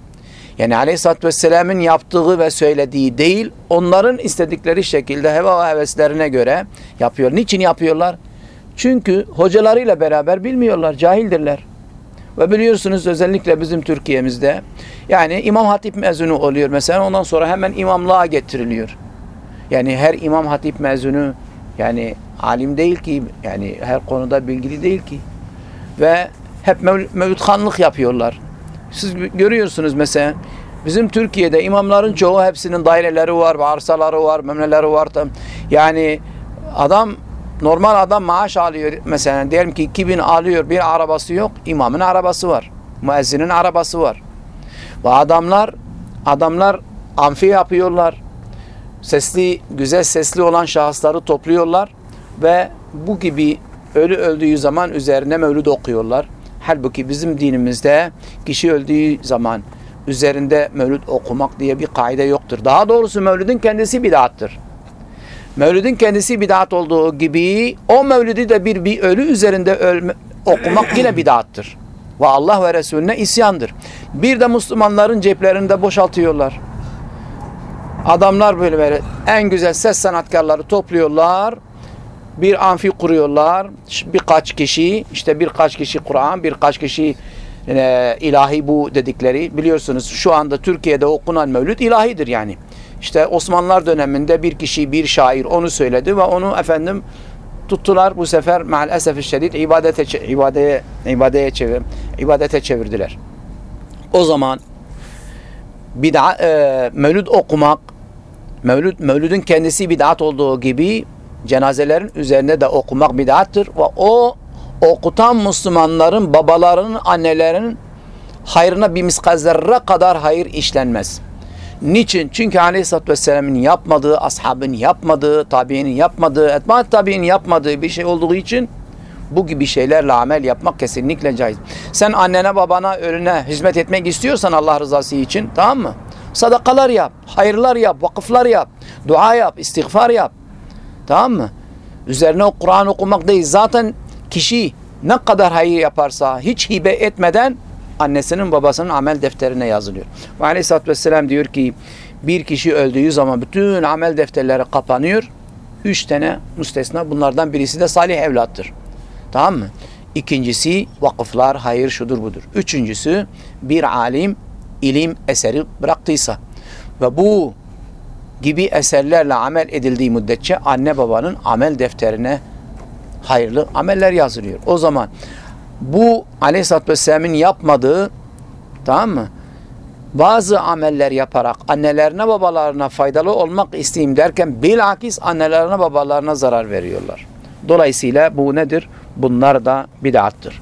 Yani Aleyhisselatü Vesselam'ın yaptığı ve söylediği değil, onların istedikleri şekilde heva ve heveslerine göre yapıyor. Niçin yapıyorlar? Çünkü hocalarıyla beraber bilmiyorlar, cahildirler. Ve biliyorsunuz özellikle bizim Türkiye'mizde yani İmam Hatip mezunu oluyor mesela ondan sonra hemen imamlığa getiriliyor. Yani her İmam Hatip mezunu yani alim değil ki yani her konuda bilgili değil ki. Ve hep mev yapıyorlar. Siz görüyorsunuz mesela bizim Türkiye'de imamların çoğu hepsinin daireleri var, arsaları var, memleleri var. Yani adam normal adam maaş alıyor mesela diyelim ki 2000 alıyor bir arabası yok imamın arabası var müezzinin arabası var ve adamlar adamlar amfi yapıyorlar sesli güzel sesli olan şahısları topluyorlar ve bu gibi ölü öldüğü zaman üzerine mevlüd okuyorlar halbuki bizim dinimizde kişi öldüğü zaman üzerinde mevlüd okumak diye bir kaide yoktur daha doğrusu mevlüdün kendisi bid'attır Mevlidin kendisi bid'at olduğu gibi o mevlidi de bir, bir ölü üzerinde ölme, okumak yine bid'attır. Ve Allah ve Resulüne isyandır. Bir de Müslümanların ceplerinde boşaltıyorlar. Adamlar böyle, böyle en güzel ses sanatkarları topluyorlar. Bir amfi kuruyorlar. Birkaç kişi, işte birkaç kişi Kur'an, birkaç kişi e, ilahi bu dedikleri. Biliyorsunuz şu anda Türkiye'de okunan mevlüt ilahidir yani. İşte Osmanlılar döneminde bir kişi, bir şair onu söyledi ve onu efendim tuttular bu sefer maalesef şiddet ibadete ibadeye ibadete çevirdiler. O zaman bid'a e, mevlüd okumak mevlüd mevlüdün kendisi bid'at olduğu gibi cenazelerin üzerinde de okumak bid'attır ve o okutan Müslümanların babalarının annelerinin hayrına bir miskal zerre kadar hayır işlenmez. Niçin? Çünkü Aleyhisselatü Vesselam'ın yapmadığı, ashabın yapmadığı, tabiinin yapmadığı, etmaat tabiinin yapmadığı bir şey olduğu için bu gibi şeylerle amel yapmak kesinlikle caiz. Sen annene, babana, ölüne hizmet etmek istiyorsan Allah rızası için tamam mı? Sadakalar yap, hayırlar yap, vakıflar yap, dua yap, istiğfar yap. Tamam mı? Üzerine Kur'an okumak değil. Zaten kişi ne kadar hayır yaparsa hiç hibe etmeden annesinin babasının amel defterine yazılıyor. Ve aleyhissalatü vesselam diyor ki bir kişi öldüğü zaman bütün amel defterleri kapanıyor. Üç tane müstesna bunlardan birisi de salih evlattır. Tamam mı? İkincisi vakıflar, hayır şudur budur. Üçüncüsü bir alim ilim eseri bıraktıysa ve bu gibi eserlerle amel edildiği müddetçe anne babanın amel defterine hayırlı ameller yazılıyor. O zaman bu Aleyhisselatü Vesselam'ın yapmadığı tamam mı? Bazı ameller yaparak annelerine babalarına faydalı olmak isteyeyim derken bilakis annelerine babalarına zarar veriyorlar. Dolayısıyla bu nedir? Bunlar da bid'attır.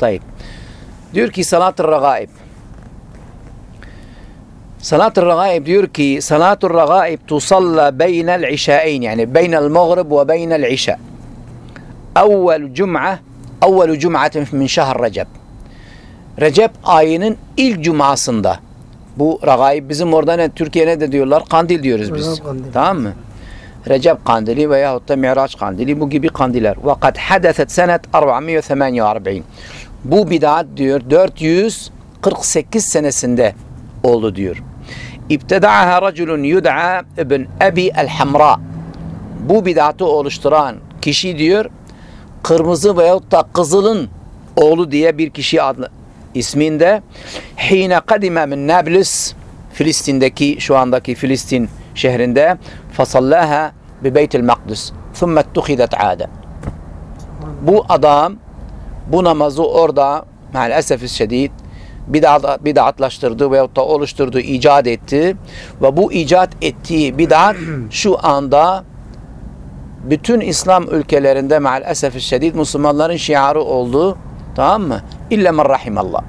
طيب diyor ki salat-ı ragaib salat-ı ragaib diyor ki salat-ı ragaib tusalla beynel işaeyn yani beynel mağrib ve beynel işa evvel cum'a evvel cum'atin min şehr Recep Recep ayının ilk cumasında bu ragaib bizim orada ne Türkiye'ne de diyorlar kandil diyoruz biz Recep kandili. tamam mı Recep kandili veyahut da Miraç kandili bu gibi kandiller. Ve kad hadeset senet 448. Bu bid'at diyor 48 senesinde oldu diyor. İbteda'aha raculun yud'a ibn Abi el-Hamra. Bu bid'atı oluşturan kişi diyor kırmızı veyahut da kızılın oğlu diye bir kişi adlı isminde hine kadime min Nablus Filistin'deki şu andaki Filistin şehrinde fasallaha bi Beytil Makdis thumma ittuhidet ade. Bu adam bu namazı orada maalesef şiddet bid'at, bid'atlaştırdı veyahut da oluşturdu, icat etti ve bu icat ettiği bid'at şu anda bütün İslam ülkelerinde maalesef şiddet Müslümanların şiarı oldu. Tamam mı? İlla men rahimallah.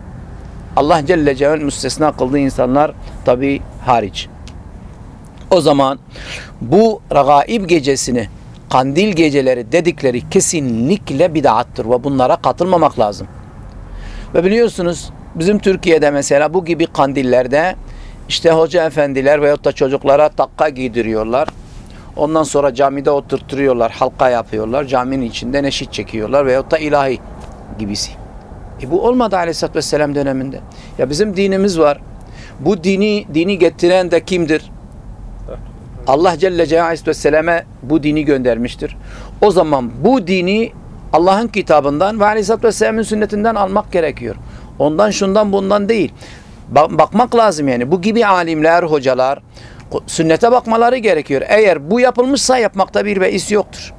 Allah Celle Celaluhu müstesna kıldığı insanlar tabi hariç. O zaman bu ragaib gecesini kandil geceleri dedikleri kesinlikle bid'attır ve bunlara katılmamak lazım. Ve biliyorsunuz bizim Türkiye'de mesela bu gibi kandillerde işte hoca efendiler veyahut da çocuklara takka giydiriyorlar. Ondan sonra camide oturtturuyorlar, halka yapıyorlar. Caminin içinde neşit çekiyorlar veyahut da ilahi gibisi. E bu olmadı Aleyhisselatü Vesselam döneminde. Ya bizim dinimiz var. Bu dini dini getiren de kimdir? Allah Celle Celaluhu Aleyhisselam'a bu dini göndermiştir. O zaman bu dini Allah'ın kitabından ve Aleyhisselatü Vesselam'ın sünnetinden almak gerekiyor. Ondan şundan bundan değil. Ba- bakmak lazım yani. Bu gibi alimler, hocalar sünnete bakmaları gerekiyor. Eğer bu yapılmışsa yapmakta bir beis yoktur.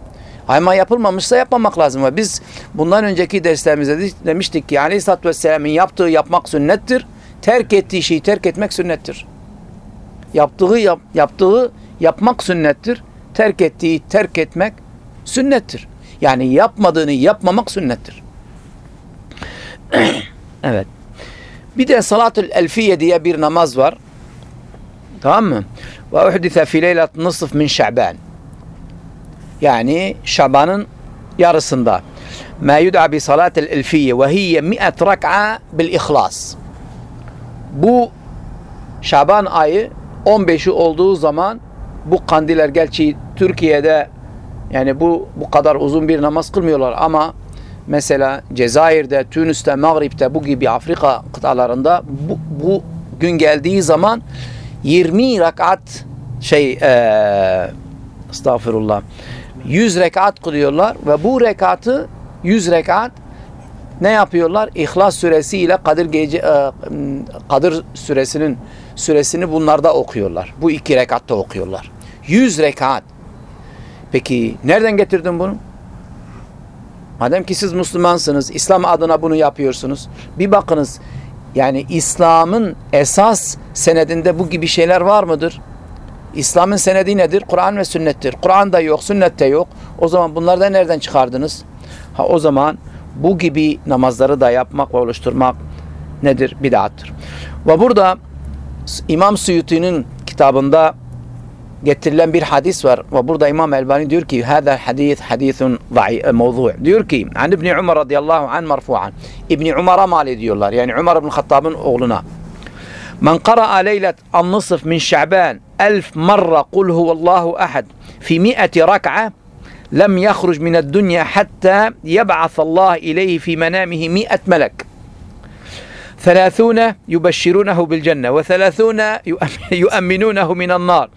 Ama yapılmamışsa yapmamak lazım. Ve biz bundan önceki derslerimizde de- demiştik ki Aleyhisselatü Vesselam'ın yaptığı yapmak sünnettir. Terk ettiği şeyi terk etmek sünnettir. Yaptığı yap, yaptığı yapmak sünnettir. Terk ettiği terk etmek sünnettir. Yani yapmadığını yapmamak sünnettir. evet. Bir de salatül elfiye diye bir namaz var. Tamam mı? Ve uhdise fi leylat nısf min şa'ban. Yani Şaban'ın yarısında. Ma yud'a bi salatil elfiye ve hiye mi'at rak'a bil ihlas. Bu Şaban ayı 15'i olduğu zaman bu kandiller gerçi Türkiye'de yani bu bu kadar uzun bir namaz kılmıyorlar ama mesela Cezayir'de, Tunus'te, Mağrib'te bu gibi Afrika kıtalarında bu, bu gün geldiği zaman 20 rekat şey eee estağfurullah 100 rekat kılıyorlar ve bu rekatı 100 rekat ne yapıyorlar? İhlas suresi ile Kadir gece e, Kadir suresinin süresini bunlarda okuyorlar. Bu iki rekatta okuyorlar. 100 rekat. Peki nereden getirdin bunu? Madem ki siz Müslümansınız, İslam adına bunu yapıyorsunuz. Bir bakınız yani İslam'ın esas senedinde bu gibi şeyler var mıdır? İslam'ın senedi nedir? Kur'an ve sünnettir. Kur'an'da yok, sünnette yok. O zaman bunları da nereden çıkardınız? Ha o zaman bu gibi namazları da yapmak ve oluşturmak nedir? Bid'attır. Ve burada İmam Suyuti'nin kitabında getirilen bir hadis var ve burada İmam Elbani diyor ki hada hadis hadisun mevzu diyor ki an İbni Umar radıyallahu anh marfu'an İbni Umar'a mal ediyorlar yani Umar ibn Hattab'ın oğluna من قرأ ليلة النصف من شعبان ألف مرة قل هو الله أحد في مئة ركعة لم يخرج من الدنيا حتى يبعث الله إليه في منامه مئة ملك ثلاثون يبشرونه بالجنة وثلاثون يؤمنونه من النار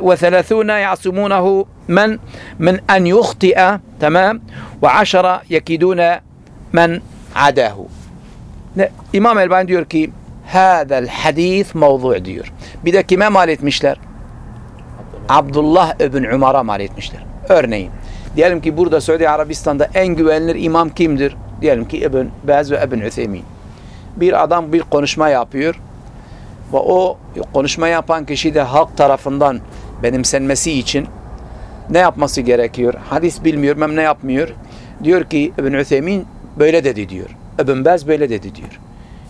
وثلاثون يعصمونه من من أن يخطئ تمام؟ وعشرة يكيدون من عداه. إمام البان ديوركي هذا الحديث موضوع ديور. بدك ما ماليت مشلر عبد الله ابن عمر ماليت مشلر örneğin diyelim كي بوردة Suudi Arabistan'da en أنجوالنر إمام كيمدر diyelim كي ابن باز ve عثيمين. Bir adam bir konuşma yapıyor ve o konuşma yapan kişi de halk tarafından benimsenmesi için ne yapması gerekiyor? Hadis bilmiyor, hem ne yapmıyor? Diyor ki İbn Üthemin böyle dedi diyor. İbn Baz böyle dedi diyor.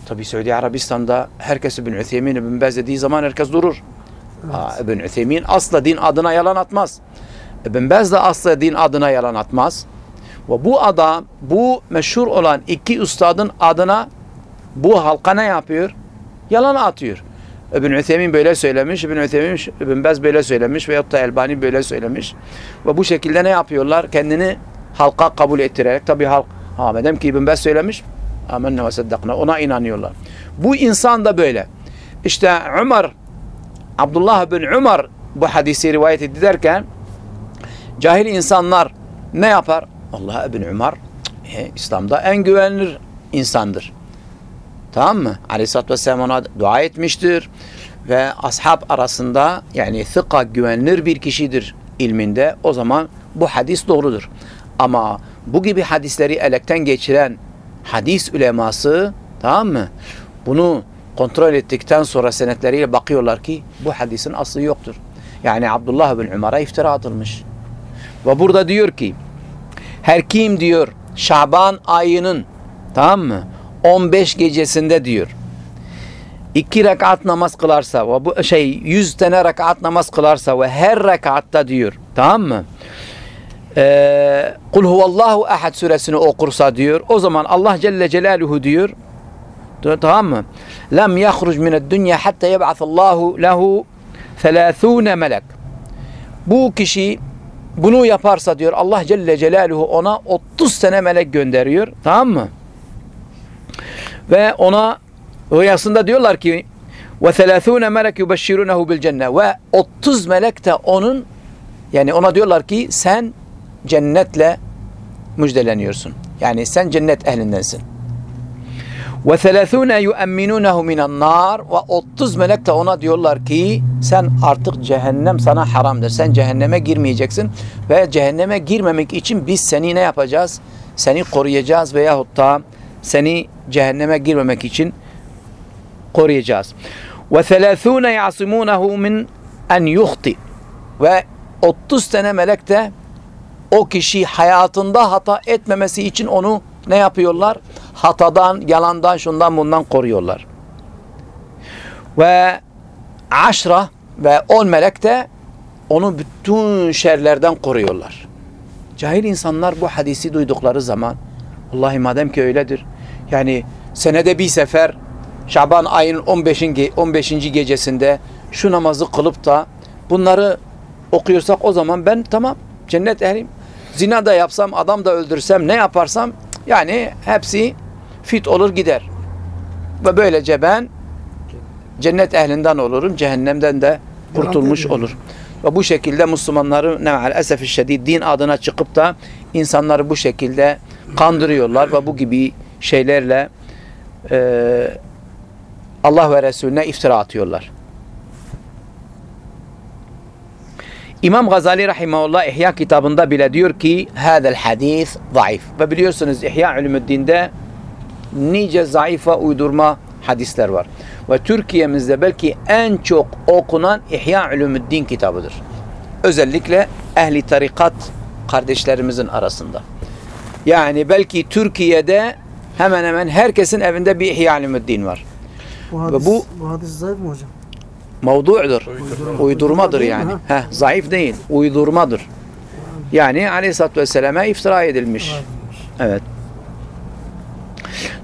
Tabi Suudi Arabistan'da herkes İbn Üthemin, İbn Baz dediği zaman herkes durur. Evet. İbn Üthemin asla din adına yalan atmaz. İbn Baz da asla din adına yalan atmaz. Ve bu adam, bu meşhur olan iki üstadın adına bu halka ne yapıyor? Yalan atıyor. İbn Üthemin böyle söylemiş, İbn Üthemin, İbn Baz böyle söylemiş veyahut da Elbani böyle söylemiş. Ve bu şekilde ne yapıyorlar? Kendini halka kabul ettirerek, tabi halk, ha madem ki İbn Baz söylemiş, Amenna ve saddakna. Ona inanıyorlar. Bu insan da böyle. İşte Ömer, Abdullah bin Ömer bu hadisi rivayet ederken cahil insanlar ne yapar? Allah bin Ömer e, İslam'da en güvenilir insandır. Tamam mı? Aleyhisselatü Vesselam ona dua etmiştir. Ve ashab arasında yani thıka güvenilir bir kişidir ilminde. O zaman bu hadis doğrudur. Ama bu gibi hadisleri elekten geçiren hadis uleması tamam mı? Bunu kontrol ettikten sonra senetleriyle bakıyorlar ki bu hadisin aslı yoktur. Yani Abdullah bin Umar'a iftira atılmış. Ve burada diyor ki her kim diyor Şaban ayının tamam mı 15 gecesinde diyor iki rekat namaz kılarsa ve bu şey 100 tane rekat namaz kılarsa ve her rekatta diyor tamam mı? Ee, Kul huvallahu ahad suresini okursa diyor o zaman Allah Celle Celaluhu diyor tamam mı? Lem yahruc mined dünya hatta yeb'athallahu lehu 30 melek. Bu kişi bunu yaparsa diyor Allah Celle Celaluhu ona 30 sene melek gönderiyor. Tamam mı? Ve ona rüyasında diyorlar ki ve 30 melek yubeşşirunehu bil cennet ve 30 melek de onun yani ona diyorlar ki sen cennetle müjdeleniyorsun. Yani sen cennet ehlindensin. Ve 30 yu'minunehu minen nar ve 30 melek de ona diyorlar ki sen artık cehennem sana haramdır. Sen cehenneme girmeyeceksin ve cehenneme girmemek için biz seni ne yapacağız? Seni koruyacağız veyahut da seni cehenneme girmemek için koruyacağız. Ve 30 yasimunehu min en yuhti ve 30 tane melek de o kişi hayatında hata etmemesi için onu ne yapıyorlar? Hatadan, yalandan, şundan bundan koruyorlar. Ve aşra ve on melek de onu bütün şerlerden koruyorlar. Cahil insanlar bu hadisi duydukları zaman Vallahi madem ki öyledir. Yani senede bir sefer Şaban ayının 15. 15. gecesinde şu namazı kılıp da bunları okuyorsak o zaman ben tamam cennet ehliyim. Zina da yapsam, adam da öldürsem, ne yaparsam yani hepsi fit olur gider. Ve böylece ben cennet ehlinden olurum, cehennemden de kurtulmuş olur. Ve bu şekilde Müslümanları ne maalesef şiddet din adına çıkıp da insanları bu şekilde kandırıyorlar ve bu gibi şeylerle e, Allah ve Resulüne iftira atıyorlar. İmam Gazali Rahimahullah İhya kitabında bile diyor ki hadel hadis zayıf. Ve biliyorsunuz İhya Ulumuddin'de nice zayıf ve uydurma hadisler var. Ve Türkiye'mizde belki en çok okunan İhya Ulumuddin kitabıdır. Özellikle ehli tarikat kardeşlerimizin arasında. Yani belki Türkiye'de hemen hemen herkesin evinde bir İhya Ulumuddin var. Bu hadis, bu- bu, hadis zayıf mı hocam? Mevdu'dur. Uydurma. Uydurmadır mi? yani. Ha. Heh, zayıf değil. Uydurmadır. Yani Aleyhisselatü Vesselam'a iftira edilmiş. Evet.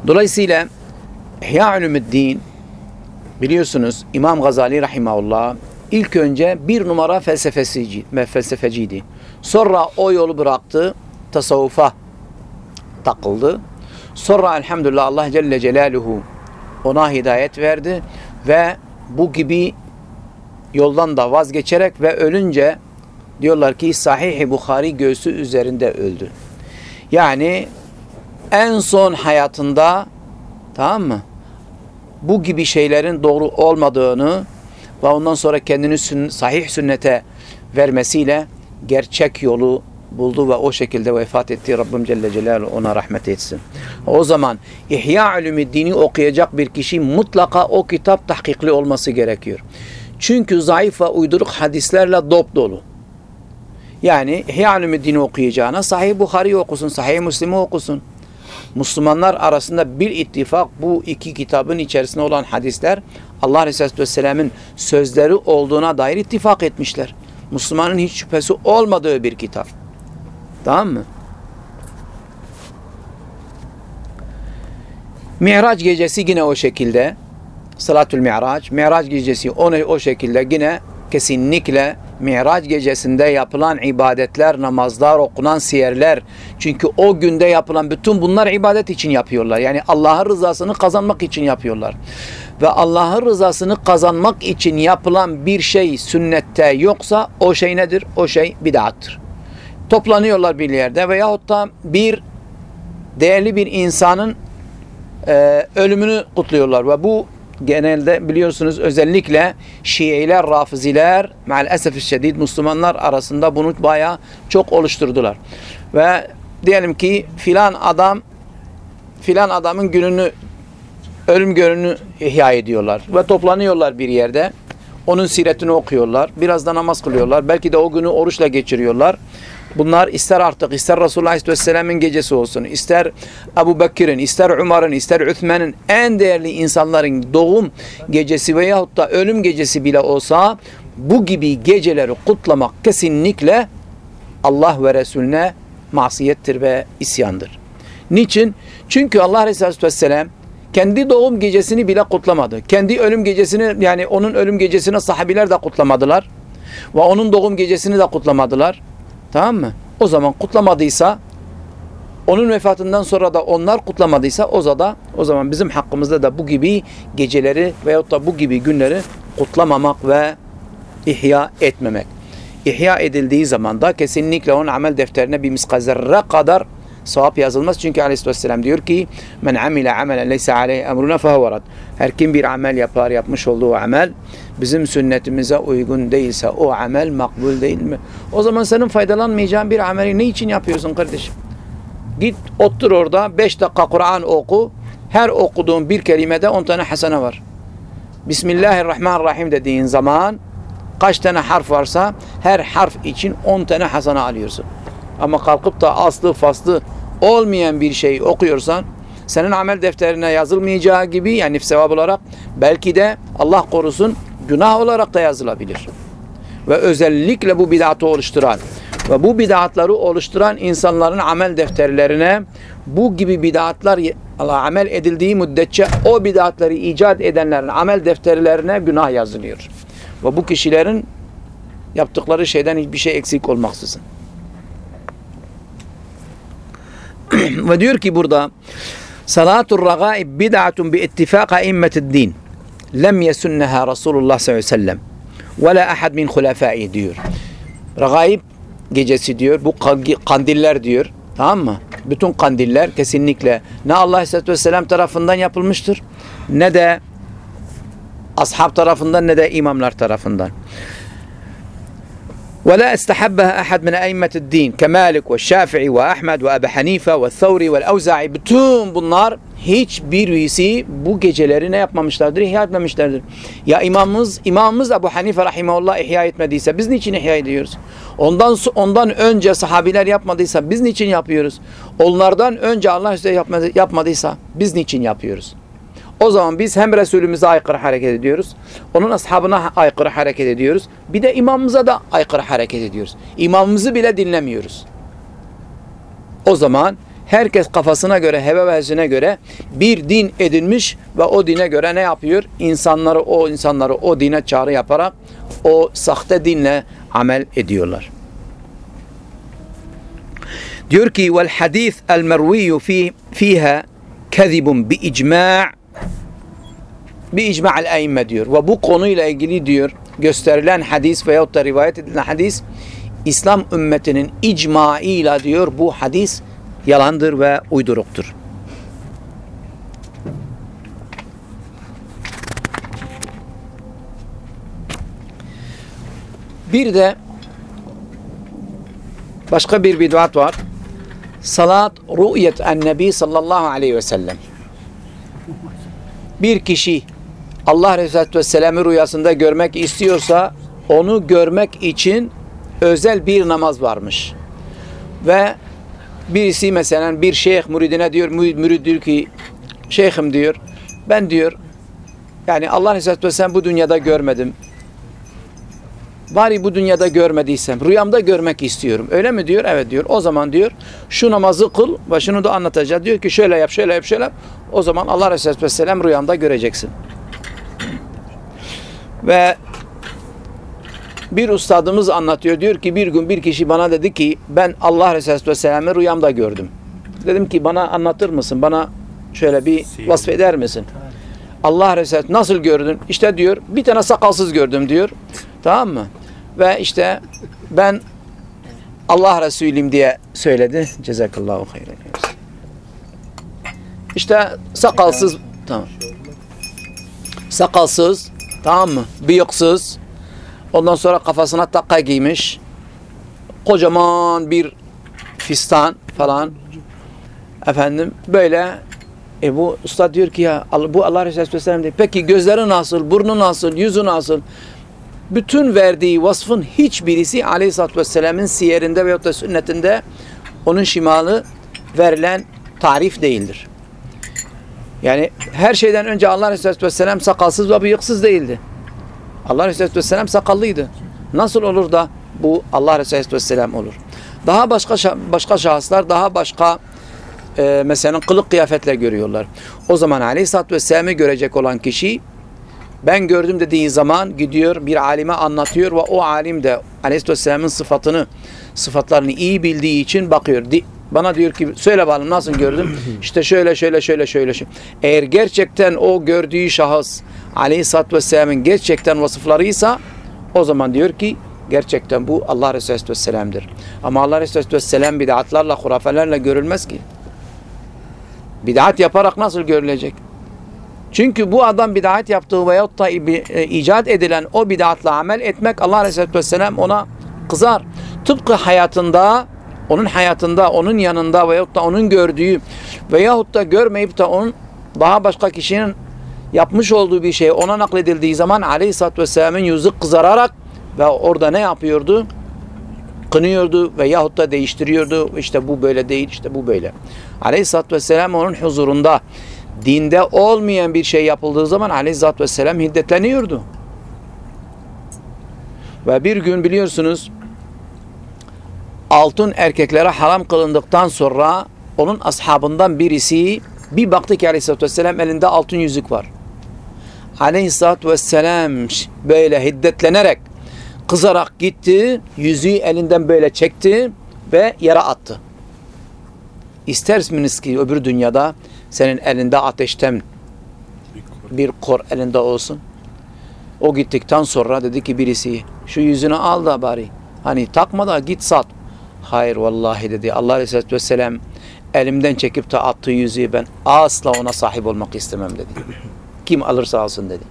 Dolayısıyla İhya Ulumuddin biliyorsunuz İmam Gazali Rahimahullah ilk önce bir numara felsefesici, felsefeciydi. Sonra o yolu bıraktı. Tasavvufa takıldı. Sonra elhamdülillah Allah Celle Celaluhu ona hidayet verdi ve bu gibi yoldan da vazgeçerek ve ölünce diyorlar ki Sahih-i Bukhari göğsü üzerinde öldü. Yani en son hayatında tamam mı? Bu gibi şeylerin doğru olmadığını ve ondan sonra kendini sahih sünnete vermesiyle gerçek yolu buldu ve o şekilde vefat etti. Rabbim Celle Celaluhu ona rahmet etsin. O zaman İhya Ulumuddin'i okuyacak bir kişi mutlaka o kitap tahkikli olması gerekiyor. Çünkü zayıf ve uyduruk hadislerle dop dolu. Yani İhya Ulumuddin'i okuyacağına Sahih Bukhari okusun, Sahih Müslim'i okusun. Müslümanlar arasında bir ittifak bu iki kitabın içerisinde olan hadisler Allah Resulü Vesselam'ın sözleri olduğuna dair ittifak etmişler. Müslümanın hiç şüphesi olmadığı bir kitap. Tamam mı? Mi'raç gecesi yine o şekilde. Salatül Mi'raç. Mi'raç gecesi o, o şekilde yine kesinlikle Miraç gecesinde yapılan ibadetler, namazlar, okunan siyerler. Çünkü o günde yapılan bütün bunlar ibadet için yapıyorlar. Yani Allah'ın rızasını kazanmak için yapıyorlar. Ve Allah'ın rızasını kazanmak için yapılan bir şey sünnette yoksa o şey nedir? O şey bid'attır. Toplanıyorlar bir yerde veyahut da bir değerli bir insanın e, ölümünü kutluyorlar ve bu genelde biliyorsunuz özellikle Şiiler, Rafiziler maalesef şiddet Müslümanlar arasında bunu bayağı çok oluşturdular. Ve diyelim ki filan adam filan adamın gününü ölüm gününü ihya ediyorlar ve toplanıyorlar bir yerde. Onun siretini okuyorlar. Biraz da namaz kılıyorlar. Belki de o günü oruçla geçiriyorlar. Bunlar ister artık ister Resulullah Aleyhisselam'ın gecesi olsun, ister Ebu Bekir'in, ister Umar'ın, ister Üthmen'in en değerli insanların doğum gecesi veyahut da ölüm gecesi bile olsa bu gibi geceleri kutlamak kesinlikle Allah ve Resulüne masiyettir ve isyandır. Niçin? Çünkü Allah Aleyhisselatü Vesselam kendi doğum gecesini bile kutlamadı. Kendi ölüm gecesini yani onun ölüm gecesini sahabiler de kutlamadılar. Ve onun doğum gecesini de kutlamadılar. Tamam mı? O zaman kutlamadıysa onun vefatından sonra da onlar kutlamadıysa o zaman, o zaman bizim hakkımızda da bu gibi geceleri veyahut da bu gibi günleri kutlamamak ve ihya etmemek. İhya edildiği zaman da kesinlikle onun amel defterine bir miskazerre kadar sevap yazılmaz. Çünkü aleyhisselam diyor ki men amile amelen leysa aleyhi emruna fehuvarat. Her kim bir amel yapar yapmış olduğu amel bizim sünnetimize uygun değilse o amel makbul değil mi? O zaman senin faydalanmayacağın bir ameli ne için yapıyorsun kardeşim? Git otur orada 5 dakika Kur'an oku. Her okuduğun bir kelimede 10 tane hasene var. Bismillahirrahmanirrahim dediğin zaman kaç tane harf varsa her harf için 10 tane hasene alıyorsun. Ama kalkıp da aslı faslı olmayan bir şey okuyorsan senin amel defterine yazılmayacağı gibi yani sevap olarak belki de Allah korusun günah olarak da yazılabilir. Ve özellikle bu bid'atı oluşturan ve bu bid'atları oluşturan insanların amel defterlerine bu gibi bid'atlar amel edildiği müddetçe o bid'atları icat edenlerin amel defterlerine günah yazılıyor. Ve bu kişilerin yaptıkları şeyden hiçbir şey eksik olmaksızın. *clears throat* Ve diyor ki burada Salatul ragaib bid'atun bi ittifaq immetid din. Lem yesunnaha Resulullah sallallahu aleyhi ve sellem. Ve la ahad min hulafai diyor. Ragaib gecesi diyor. Bu kandiller diyor. Tamam mı? Bütün kandiller kesinlikle ne Allah Aleyhisselatü Vesselam tarafından yapılmıştır ne de ashab tarafından ne de imamlar tarafından. ولا استحبها أحد من أئمة الدين كمالك والشافعي وأحمد وأبي حنيفة والثوري والأوزاعي bütün bunlar hiçbirisi bu geceleri ne yapmamışlardır? İhya etmemişlerdir. Ya imamımız, imamımız Ebu Hanife rahimahullah ihya etmediyse biz niçin ihya ediyoruz? Ondan ondan önce sahabiler yapmadıysa biz niçin yapıyoruz? Onlardan önce Allah üstüne yapmadı, yapmadıysa biz niçin yapıyoruz? O zaman biz hem Resulümüze aykırı hareket ediyoruz, onun ashabına aykırı hareket ediyoruz, bir de imamımıza da aykırı hareket ediyoruz. İmamımızı bile dinlemiyoruz. O zaman herkes kafasına göre, heve ve göre bir din edinmiş ve o dine göre ne yapıyor? İnsanları, o insanları o dine çağrı yaparak o sahte dinle amel ediyorlar. Diyor ki vel hadis el merviyu fi fiha kezibun bi bir icma'al eimme diyor. Ve bu konuyla ilgili diyor gösterilen hadis veyahut da rivayet edilen hadis İslam ümmetinin icmaıyla diyor bu hadis yalandır ve uyduruktur. Bir de başka bir bid'at var. Salat ru'yet en nebi sallallahu aleyhi ve sellem. Bir kişi Allah Resulü Vesselam'ı rüyasında görmek istiyorsa onu görmek için özel bir namaz varmış. Ve birisi mesela bir şeyh müridine diyor, mürid diyor ki şeyhim diyor, ben diyor yani Allah Resulü Vesselam bu dünyada görmedim. Bari bu dünyada görmediysem rüyamda görmek istiyorum. Öyle mi diyor? Evet diyor. O zaman diyor şu namazı kıl ve şunu da anlatacak. Diyor ki şöyle yap, şöyle yap, şöyle yap. O zaman Allah Resulü Vesselam rüyanda göreceksin. Ve Bir ustadımız anlatıyor. Diyor ki bir gün bir kişi bana dedi ki ben Allah Resulü Aleyhisselam'ı rüyamda gördüm. Dedim ki bana anlatır mısın? Bana şöyle bir Sihir. vasfeder misin? Allah Resulü nasıl gördün? İşte diyor bir tane sakalsız gördüm diyor. Tamam mı? Ve işte ben Allah Resulüyüm diye söyledi. Cezakallahu hayran. İşte sakalsız tamam. Sakalsız tamam mı? Bıyıksız. Ondan sonra kafasına takka giymiş. Kocaman bir fistan falan. Efendim böyle e bu usta diyor ki ya bu Allah Resulü Aleyhisselam diyor. Peki gözleri nasıl, burnu nasıl, yüzü nasıl? Bütün verdiği vasfın hiçbirisi Aleyhisselatü Vesselam'ın siyerinde veyahut da sünnetinde onun şimalı verilen tarif değildir. Yani her şeyden önce Allah Resulü Vesselam sakalsız ve bıyıksız değildi. Allah Resulü Vesselam sakallıydı. Nasıl olur da bu Allah Resulü Vesselam olur? Daha başka başka şahıslar daha başka e, mesela kılık kıyafetle görüyorlar. O zaman Aleyhisselatü Vesselam'ı görecek olan kişi ben gördüm dediği zaman gidiyor bir alime anlatıyor ve o alim de Aleyhisselatü Vesselam'ın sıfatını sıfatlarını iyi bildiği için bakıyor. Bana diyor ki söyle bakalım nasıl gördün? *clears throat* İşte şöyle şöyle şöyle şöyle. Eğer gerçekten o gördüğü şahıs Aleyhisselatü Vesselam'ın gerçekten vasıflarıysa o zaman diyor ki gerçekten bu Allah Resulü Vesselam'dır. Ama Allah Resulü Vesselam bid'atlarla, hurafelerle görülmez ki. Bid'at yaparak nasıl görülecek? Çünkü bu adam bid'at yaptığı veyahut da e, icat edilen o bid'atla amel etmek Allah Resulü Vesselam ona kızar. Tıpkı hayatında, onun hayatında, onun yanında veyahut da onun gördüğü veyahut da görmeyip de onun daha başka kişinin yapmış olduğu bir şey ona nakledildiği zaman Aleyhisselatü Vesselam'ın yüzü kızararak ve orada ne yapıyordu? kınıyordu veyahut da değiştiriyordu. İşte bu böyle değil, işte bu böyle. Aleyhisselatü Vesselam onun huzurunda dinde olmayan bir şey yapıldığı zaman Aleyhisselatü Vesselam hiddetleniyordu. Ve bir gün biliyorsunuz altın erkeklere haram kılındıktan sonra onun ashabından birisi bir baktı ki Aleyhisselatü Vesselam elinde altın yüzük var. Aleyhisselatü Vesselam böyle hiddetlenerek kızarak gitti, yüzüğü elinden böyle çekti ve yere attı. İster misiniz ki öbür dünyada senin elinde ateşten bir kor elinde olsun? O gittikten sonra dedi ki birisi şu yüzünü al da bari. Hani takma da git sat. Hayır vallahi dedi. Allah Resulü Vesselam elimden çekip de attığı yüzüğü ben asla ona sahip olmak istemem dedi. *clears throat* Kim alırsa alsın dedi.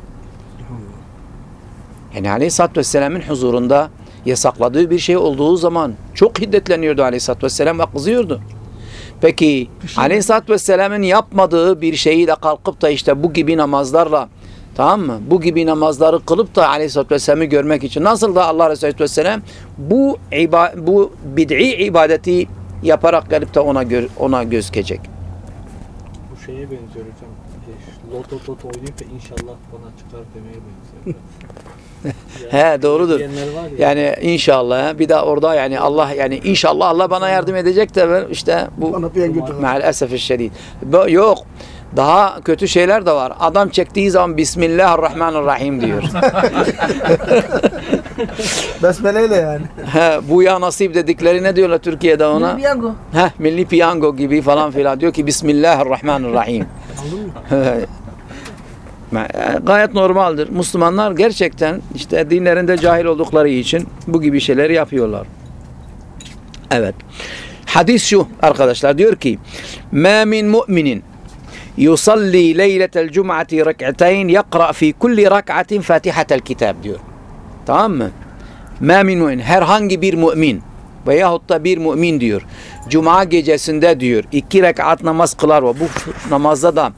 Yani Aleyhisselatü Vesselam'ın huzurunda yasakladığı bir şey olduğu zaman çok hiddetleniyordu Aleyhisselatü Vesselam ve kızıyordu. Peki Aleyhisselatü Vesselam'ın yapmadığı bir şeyi de kalkıp da işte bu gibi namazlarla tamam mı? Bu gibi namazları kılıp da Aleyhisselatü Vesselam'ı görmek için nasıl da Allah Resulü Vesselam bu, iba, bu bid'i ibadeti yaparak gelip de ona, gör, ona gözükecek. Bu şeye benziyor hocam. E, Loto loto oynayıp da inşallah bana çıkar demeye benziyor. *laughs* He doğrudur. Ya. Yani inşallah bir de orada yani Allah yani inşallah Allah bana yardım edecek de ben işte bu maalesef şiddet. Yok. Daha kötü şeyler de var. Adam çektiği zaman Bismillahirrahmanirrahim diyor. *laughs* Besmeleyle yani. He, bu ya nasip dedikleri ne diyorlar Türkiye'de ona? Piyango. Heh, milli piyango gibi falan filan. Diyor ki Bismillahirrahmanirrahim. Ma- e, Gayet normaldir. Müslümanlar gerçekten işte dinlerinde cahil oldukları için bu gibi şeyleri yapıyorlar. Evet. Hadis şu arkadaşlar diyor ki Ma min mu'minin yusalli leyletel cum'ati rak'atayn yakra fi kulli rak'atin fatihatel kitab diyor. Tamam mı? Ma min mu'min herhangi bir mümin veyahut da bir mümin diyor. Cuma gecesinde diyor iki rekat namaz kılar ve bu namazda da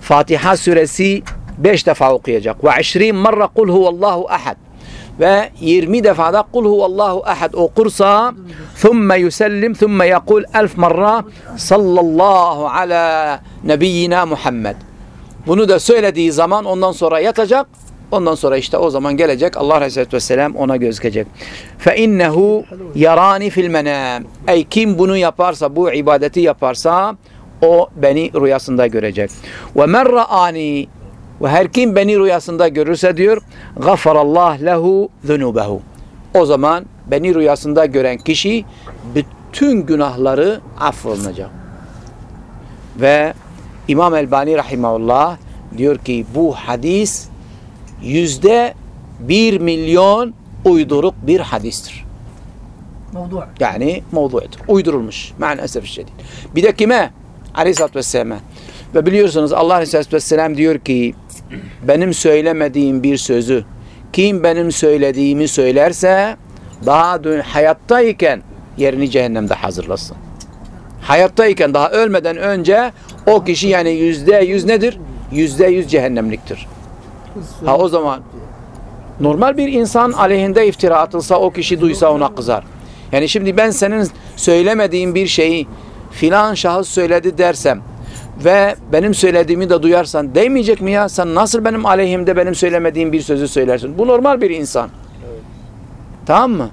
Fatiha suresi 5 defa okuyacak. Ve 20 marra kul huvallahu ahad. Ve 20 defada kul huvallahu ahad okursa thumme yusellim thumme yakul elf marra sallallahu ala nebiyyina Muhammed. Bunu da söylediği zaman ondan sonra yatacak. Ondan sonra işte o zaman gelecek Allah Resulü Vesselam ona gözükecek. Fe innehu yarani fil menam. Ey kim bunu yaparsa, bu ibadeti yaparsa o beni rüyasında görecek. Ve men ra'ani ve her kim beni rüyasında görürse diyor, gafarallah lehu zunubehu. O zaman beni rüyasında gören kişi bütün günahları affolunacak. Ve İmam Elbani Rahimahullah diyor ki bu hadis yüzde bir milyon uyduruk bir hadistir. Mevdu. Yani mevduedir. Uydurulmuş. Maalesef şiddet. Bir de kime? Aleyhisselatü Vesselam'a. Ve biliyorsunuz Allah Aleyhisselatü Vesselam diyor ki benim söylemediğim bir sözü kim benim söylediğimi söylerse daha dün hayattayken yerini cehennemde hazırlasın. Hayattayken daha ölmeden önce o kişi yani yüzde yüz nedir? Yüzde yüz cehennemliktir. Ha o zaman normal bir insan aleyhinde iftira atılsa o kişi duysa ona kızar. Yani şimdi ben senin söylemediğin bir şeyi filan şahıs söyledi dersem ve benim söylediğimi de duyarsan demeyecek mi ya sen nasıl benim aleyhimde benim söylemediğim bir sözü söylersin? Bu normal bir insan. Tamam mı?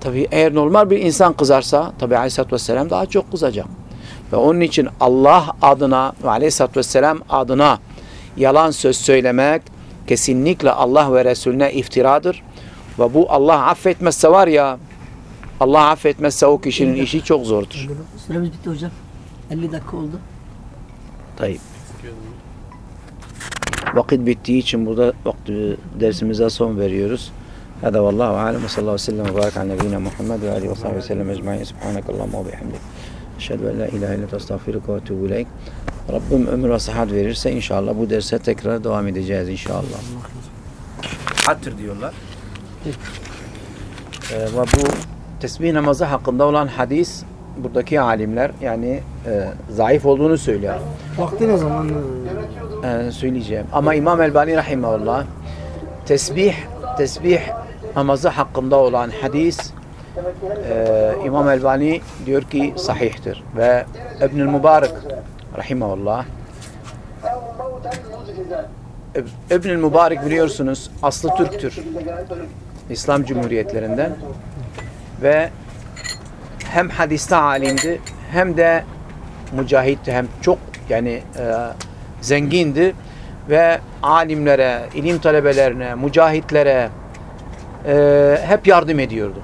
Tabi eğer normal bir insan kızarsa tabi aleyhissalatü vesselam daha çok kızacak. Ve onun için Allah adına ve aleyhissalatü vesselam adına yalan söz söylemek kesinlikle Allah ve Resulüne iftiradır. Ve bu Allah affetmezse var ya Allah affetmezse o kişinin işi çok zordur. Süremiz bitti hocam. 50 dakika oldu. Tayyip. Vakit bittiği için burada vakti dersimize son veriyoruz. Ve sellem ve barik ala nebiyyina Muhammed ve alihi ve sahbihi ve sellem ecmaîn. Subhanakallahumma ve bihamdik. Eşhedü en la ilahe illa estağfiruke ve etûbü ileyk. Rabbim ömür ve sıhhat verirse inşallah bu derse tekrar devam edeceğiz inşallah. Hattır diyorlar. Ee, ve bu tesbih namazı hakkında olan hadis buradaki alimler yani e, zayıf olduğunu söylüyor. Vakti ne zaman? Ee, söyleyeceğim. Ama İmam Elbani Rahimahullah tesbih tesbih namazı hakkında olan hadis e, İmam Elbani diyor ki sahihtir ve İbnül Mübarek Rahimahullah İb- İbnül Mübarek biliyorsunuz aslı Türktür. İslam Cumhuriyetlerinden ve hem hadiste alimdi hem de mücahitti hem çok yani e, zengindi ve alimlere, ilim talebelerine, mücahitlere e, hep yardım ediyordu.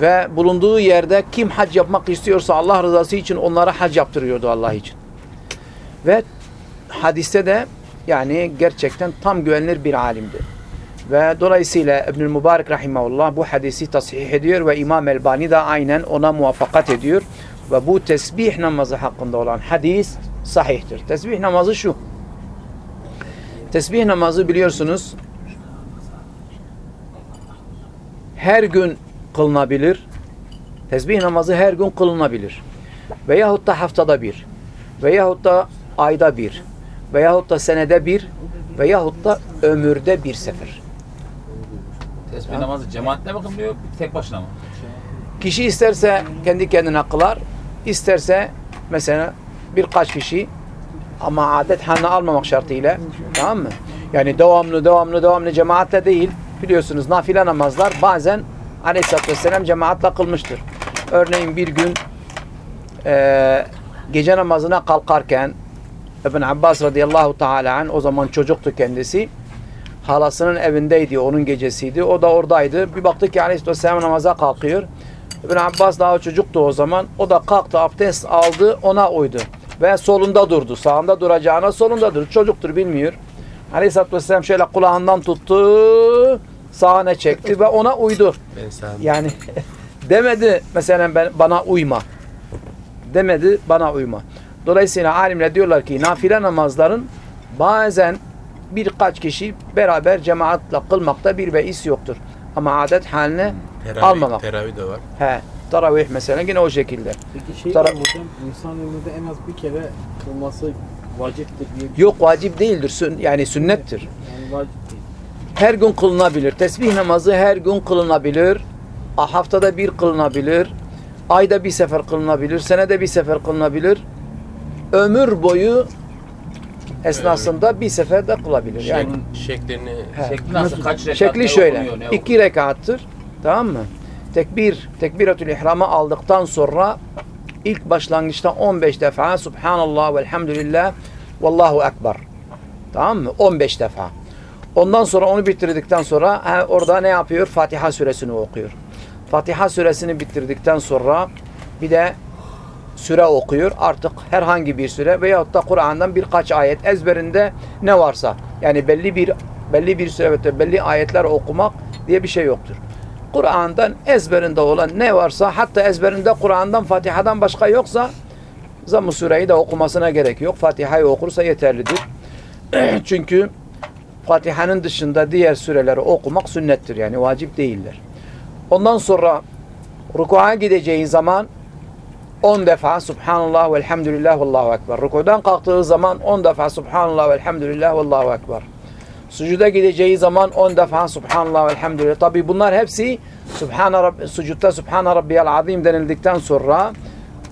Ve bulunduğu yerde kim hac yapmak istiyorsa Allah rızası için onlara hac yaptırıyordu Allah için. Ve hadiste de yani gerçekten tam güvenilir bir alimdi. Ve dolayısıyla İbnül Mübarek Rahimahullah bu hadisi tasih ediyor ve İmam Elbani de aynen ona muvaffakat ediyor. Ve bu tesbih namazı hakkında olan hadis sahihtir. Tesbih namazı şu. Tesbih namazı biliyorsunuz her gün kılınabilir. Tesbih namazı her gün kılınabilir. Veyahut da haftada bir. Veyahut da ayda bir. Veyahut da senede bir. Veyahut da ömürde bir sefer. Tesbih namazı cemaatle mi kılınıyor, tek başına mı? Kişi isterse kendi kendine kılar, isterse mesela birkaç kişi ama adet haline almamak şartıyla tamam mı? Yani devamlı devamlı devamlı cemaatle değil biliyorsunuz nafile namazlar bazen aleyhissalatü vesselam cemaatle kılmıştır. Örneğin bir gün eee, gece namazına kalkarken İbn Abbas radıyallahu teala an o zaman çocuktu kendisi halasının evindeydi. Onun gecesiydi. O da oradaydı. Bir baktık ki Aleyhisselam namaza kalkıyor. İbn Abbas daha çocuktu o zaman. O da kalktı, abdest aldı, ona uydu. Ve solunda durdu. Sağında duracağına solunda durdu. Çocuktur, bilmiyor. Aleyhisselatü Vesselam şöyle kulağından tuttu, sağına çekti ve ona uydu. Yani *laughs* demedi mesela ben, bana uyma. Demedi bana uyma. Dolayısıyla alimler diyorlar ki nafile namazların bazen birkaç kişi beraber cemaatle kılmakta bir beis yoktur. Ama adet haline almamak. Teravih de var. He, taravih mesela yine o şekilde. Peki şey Tara- hocam, insan ömründe en az bir kere kılması vaciptir diye Yok vacip değildir. sün- yani sünnettir. yani vacip değil. Her gün kılınabilir. Tesbih namazı her gün kılınabilir. Haftada bir kılınabilir. Ayda bir sefer kılınabilir. Senede bir sefer kılınabilir. Ömür boyu esnasında bir sefer de kılabilir. Yani Şek- şeklini He. Şekli nasıl? Kaç rekatta Şekli şöyle. okunuyor, ne iki rekattır. Tamam mı? Tekbir, tekbiratül ihramı aldıktan sonra ilk başlangıçta 15 defa Subhanallah ve elhamdülillah Vallahu Ekber. Tamam mı? 15 defa. Ondan sonra onu bitirdikten sonra ha, orada ne yapıyor? Fatiha suresini okuyor. Fatiha suresini bitirdikten sonra bir de süre okuyor. Artık herhangi bir süre veyahut da Kur'an'dan birkaç ayet ezberinde ne varsa yani belli bir belli bir süre belli ayetler okumak diye bir şey yoktur. Kur'an'dan ezberinde olan ne varsa hatta ezberinde Kur'an'dan Fatiha'dan başka yoksa Zamm-ı Sure'yi de okumasına gerek yok. Fatiha'yı okursa yeterlidir. *clears throat* Çünkü Fatiha'nın dışında diğer süreleri okumak sünnettir yani vacip değiller. Ondan sonra rukuğa gideceği zaman 10 defa Subhanallah ve Elhamdülillah ve Allahu Ekber. Rukudan kalktığı zaman 10 defa Subhanallah ve Elhamdülillah ve Allahu Ekber. Sucuda gideceği zaman 10 defa Subhanallah ve Elhamdülillah. Tabi bunlar hepsi Subhana sucutta Subhana Rabbiyal Azim denildikten sonra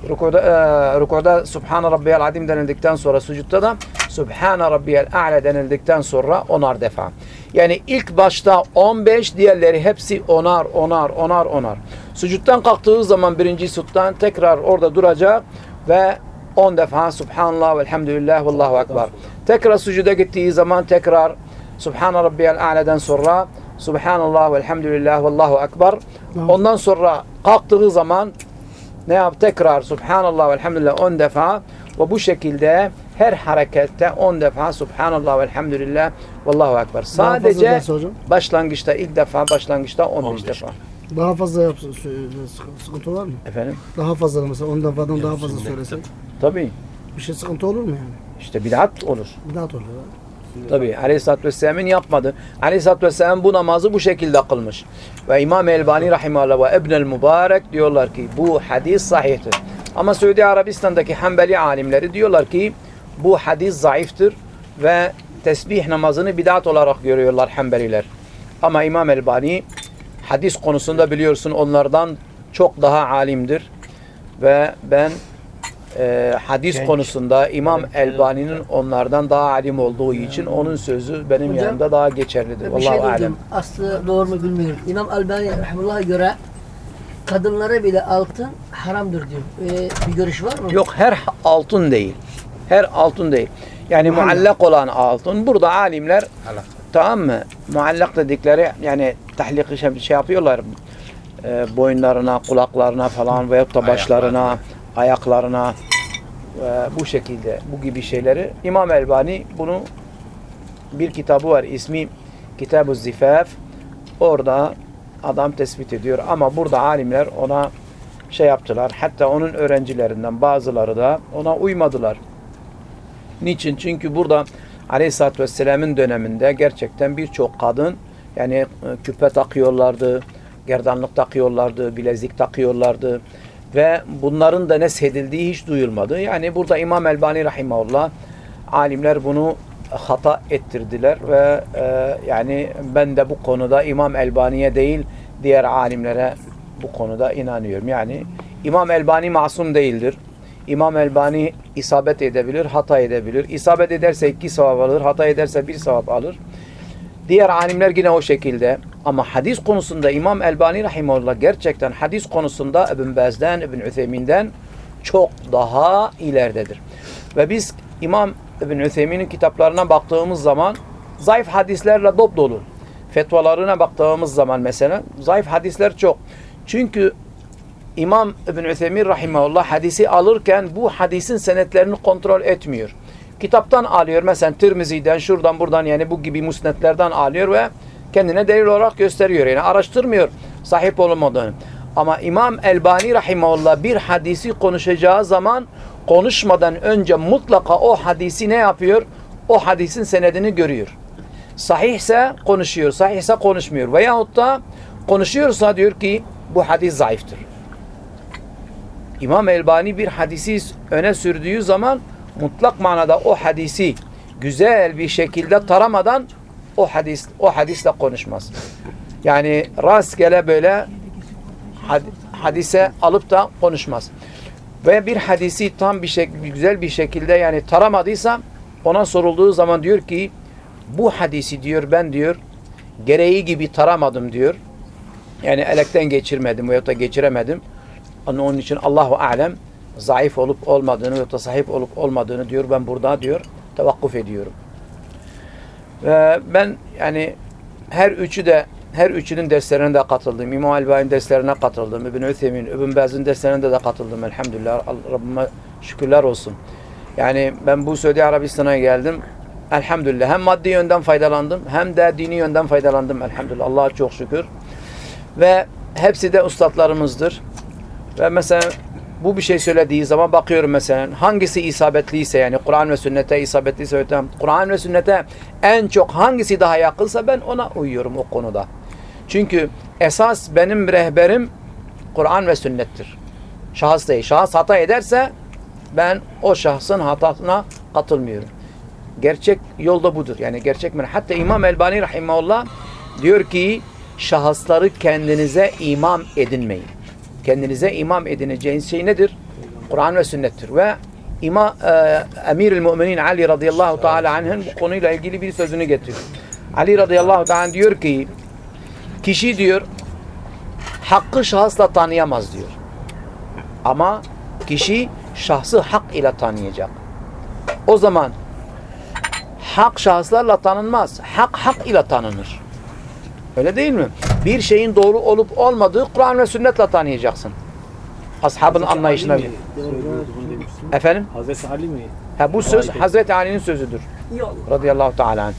rukuda, e, rukuda Subhana Rabbiyal Azim denildikten sonra sucutta da Subhana Rabbiyal A'la denildikten sonra onar defa. Yani ilk başta 15 diğerleri hepsi onar onar onar onar. Sucuttan kalktığı zaman birinci suttan tekrar orada duracak ve 10 defa Subhanallah ve Elhamdülillah ve Allahu Ekber. Tekrar sucuda gittiği zaman tekrar Subhana Rabbiyal A'la'dan sonra Subhanallah ve Elhamdülillah ve Allahu Ekber. Ondan sonra kalktığı zaman ne yap? Tekrar Subhanallah ve Elhamdülillah 10 defa ve bu şekilde her harekette 10 defa Subhanallah ve Elhamdülillah Allahu Ekber. Sadece başlangıçta ilk defa başlangıçta 15, 15 defa. Daha fazla yapsın. Sıkıntı var mı? Efendim? Daha fazla mesela 10 defadan daha fazla söylesek. Tabii. Bir şey sıkıntı olur mu yani? İşte bid'at olur. Bidat olur. ha. Tabii Aleyhisselatü Vesselam'ın yapmadı. Aleyhisselatü Vesselam bu namazı bu şekilde kılmış. Ve İmam Elbani Rahimahullah ve İbnül Mübarek diyorlar ki bu hadis sahihtir. Ama Suudi Arabistan'daki Hanbeli alimleri diyorlar ki bu hadis zayıftır ve tesbih namazını bid'at olarak görüyorlar Hanbeliler. Ama İmam Elbani hadis konusunda biliyorsun onlardan çok daha alimdir. Ve ben e, hadis Genç. konusunda İmam Elbani'nin onlardan daha alim olduğu için onun sözü benim Hocam, yanımda daha geçerlidir. Bir şey alem. Aslı doğru mu bilmiyorum. İmam Albani Rahimullah'a göre kadınlara bile altın haramdır diyor. Ee, bir görüş var mı? Yok her altın değil. Her altın değil. Yani muallak olan altın. Burada alimler tamam mı? Muallak dedikleri yani tahlik şey, şey yapıyorlar. E, boyunlarına, kulaklarına falan veyahut da başlarına, ayaklarına e, bu şekilde bu gibi şeyleri İmam Elbani bunu bir kitabı var ismi Kitab-ı Zifaf orada adam tespit ediyor ama burada alimler ona şey yaptılar hatta onun öğrencilerinden bazıları da ona uymadılar. Niçin? Çünkü burada Aleyhisselatü Vesselam'ın döneminde gerçekten birçok kadın yani e, küpe takıyorlardı, gerdanlık takıyorlardı, bilezik takıyorlardı ve bunların da neshedildiği hiç duyulmadı. Yani burada İmam Elbani Rahimahullah alimler bunu hata ettirdiler ve e, yani ben de bu konuda İmam Elbani'ye değil diğer alimlere bu konuda inanıyorum. Yani İmam Elbani masum değildir. İmam Elbani isabet edebilir, hata edebilir. İsabet ederse iki sevap alır, hata ederse bir sevap alır. Diğer alimler yine o şekilde. Ama hadis konusunda İmam Elbani Rahimullah gerçekten hadis konusunda İbn Baz'den, İbn Ütheymin'den çok daha ileridedir. Ve biz İmam İbn Ütheymin'in kitaplarına baktığımız zaman zayıf hadislerle dop dolu. Fetvalarına baktığımız zaman mesela zayıf hadisler çok. Çünkü İmam İbn Üthemin rahimahullah hadisi alırken bu hadisin senetlerini kontrol etmiyor. Kitaptan alıyor mesela Tirmizi'den şuradan buradan yani bu gibi musnetlerden alıyor ve kendine delil olarak gösteriyor. Yani araştırmıyor sahip olmadığını. Ama İmam Elbani rahimahullah bir hadisi konuşacağı zaman konuşmadan önce mutlaka o hadisi ne yapıyor? O hadisin senedini görüyor. Sahihse konuşuyor, sahihse konuşmuyor. Veyahut da konuşuyorsa diyor ki bu hadis zayıftır. İmam Elbani bir hadisi öne sürdüğü zaman mutlak manada o hadisi güzel bir şekilde taramadan o hadis o hadisle konuşmaz. Yani rastgele böyle had- hadise alıp da konuşmaz. Ve bir hadisi tam bir şey güzel bir şekilde yani taramadıysa ona sorulduğu zaman diyor ki bu hadisi diyor ben diyor gereği gibi taramadım diyor. Yani elekten geçirmedim veyahut da geçiremedim. Onun için Allahu alem zayıf olup olmadığını da sahip olup olmadığını diyor ben burada diyor tevakkuf ediyorum. Ve ben yani her üçü de her üçünün derslerine de katıldım. İmam Elbani'nin derslerine katıldım. İbn Üthemin, İbn Baz'ın derslerine de katıldım. Elhamdülillah. Rabbime şükürler olsun. Yani ben bu Suudi Arabistan'a geldim. Elhamdülillah. Hem maddi yönden faydalandım hem de dini yönden faydalandım. Elhamdülillah. Allah'a çok şükür. Ve hepsi de ustadlarımızdır. Ve mesela bu bir şey söylediği zaman bakıyorum mesela hangisi isabetliyse yani Kur'an ve sünnete isabetliyse Kur'an ve sünnete en çok hangisi daha yakınsa ben ona uyuyorum o konuda. Çünkü esas benim rehberim Kur'an ve sünnettir. Şahıs değil. Şahıs hata ederse ben o şahsın hatasına katılmıyorum. Gerçek yolda budur. Yani gerçek mi? Hatta İmam Elbani rahimahullah diyor ki şahısları kendinize imam edinmeyin. Kendinize imam edineceğiniz şey nedir? Kur'an ve sünnettir. Ve İmam e, Emirül Müminin Ali radıyallahu teala anh'ın bu konuyla ilgili bir sözünü getiriyor. Ali radıyallahu teala diyor ki kişi diyor hakkı şahısla tanıyamaz diyor. Ama kişi şahsı hak ile tanıyacak. O zaman hak şahıslarla tanınmaz. Hak hak ile tanınır. Öyle değil mi? Bir şeyin doğru olup olmadığı Kur'an ve sünnetle tanıyacaksın. Ashabın anlayışına göre. Efendim? Hazreti Ali mi? Ha, bu söz Hazreti Ali'nin sözüdür. Radıyallahu teala anh.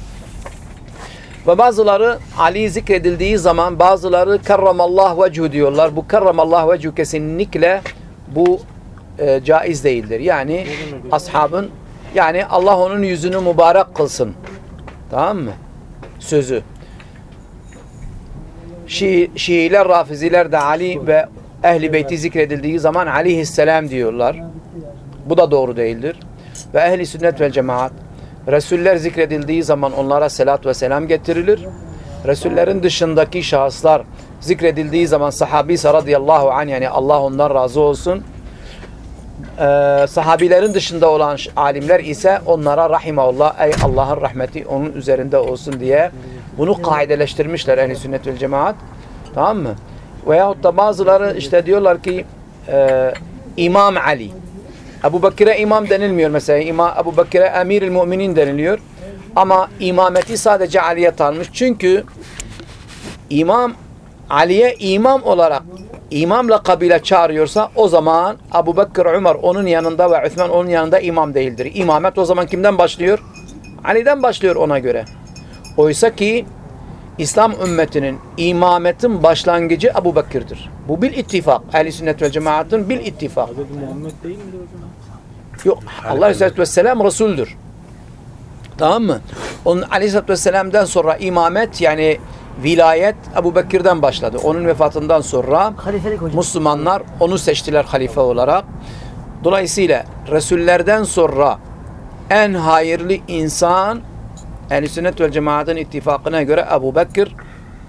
Ve bazıları Ali zikredildiği zaman bazıları kerramallah vechu diyorlar. Bu kerramallah vechu kesinlikle bu e, caiz değildir. Yani ashabın yani Allah onun yüzünü mübarek kılsın. Tamam mı? Sözü. Şii, Şiiler, Rafiziler de Ali ve Ehli Beyti zikredildiği zaman aleyhisselam diyorlar. Bu da doğru değildir. Ve ehli sünnet vel cemaat Resuller zikredildiği zaman onlara selat ve selam getirilir. Resullerin dışındaki şahıslar zikredildiği zaman sahabi radıyallahu anh yani Allah ondan razı olsun. Ee, sahabilerin dışında olan alimler ise onlara rahimeullah ey Allah'ın rahmeti onun üzerinde olsun diye bunu kaideleştirmişler ehli sünnet vel cemaat. Tamam mı? Veyahut da bazıları işte diyorlar ki e, İmam Ali. Ebu Bekir'e imam denilmiyor mesela. İma, Ebu Bekir'e emiril müminin deniliyor. Ama imameti sadece Ali'ye tanmış. Çünkü imam Ali'ye imam olarak imam lakabıyla çağırıyorsa o zaman Ebu Bekir, Ömer onun yanında ve Üthman onun yanında imam değildir. İmamet o zaman kimden başlıyor? Ali'den başlıyor ona göre. Oysa ki İslam ümmetinin imametin başlangıcı Ebu Bekir'dir. Bu bil ittifak. Ehl-i sünnet ve cemaatın bil ittifak. Hazreti Muhammed değil midir o zaman? Yok. Allah Aleyhisselatü Vesselam Resul'dür. Tamam mı? Onun Aleyhisselatü Vesselam'dan sonra imamet yani vilayet Ebu Bekir'den başladı. Onun vefatından sonra. Müslümanlar onu seçtiler halife olarak. Dolayısıyla Resullerden sonra en hayırlı insan Ehl-i Sünnet ve Cemaat'ın ittifakına göre Ebu Bekir,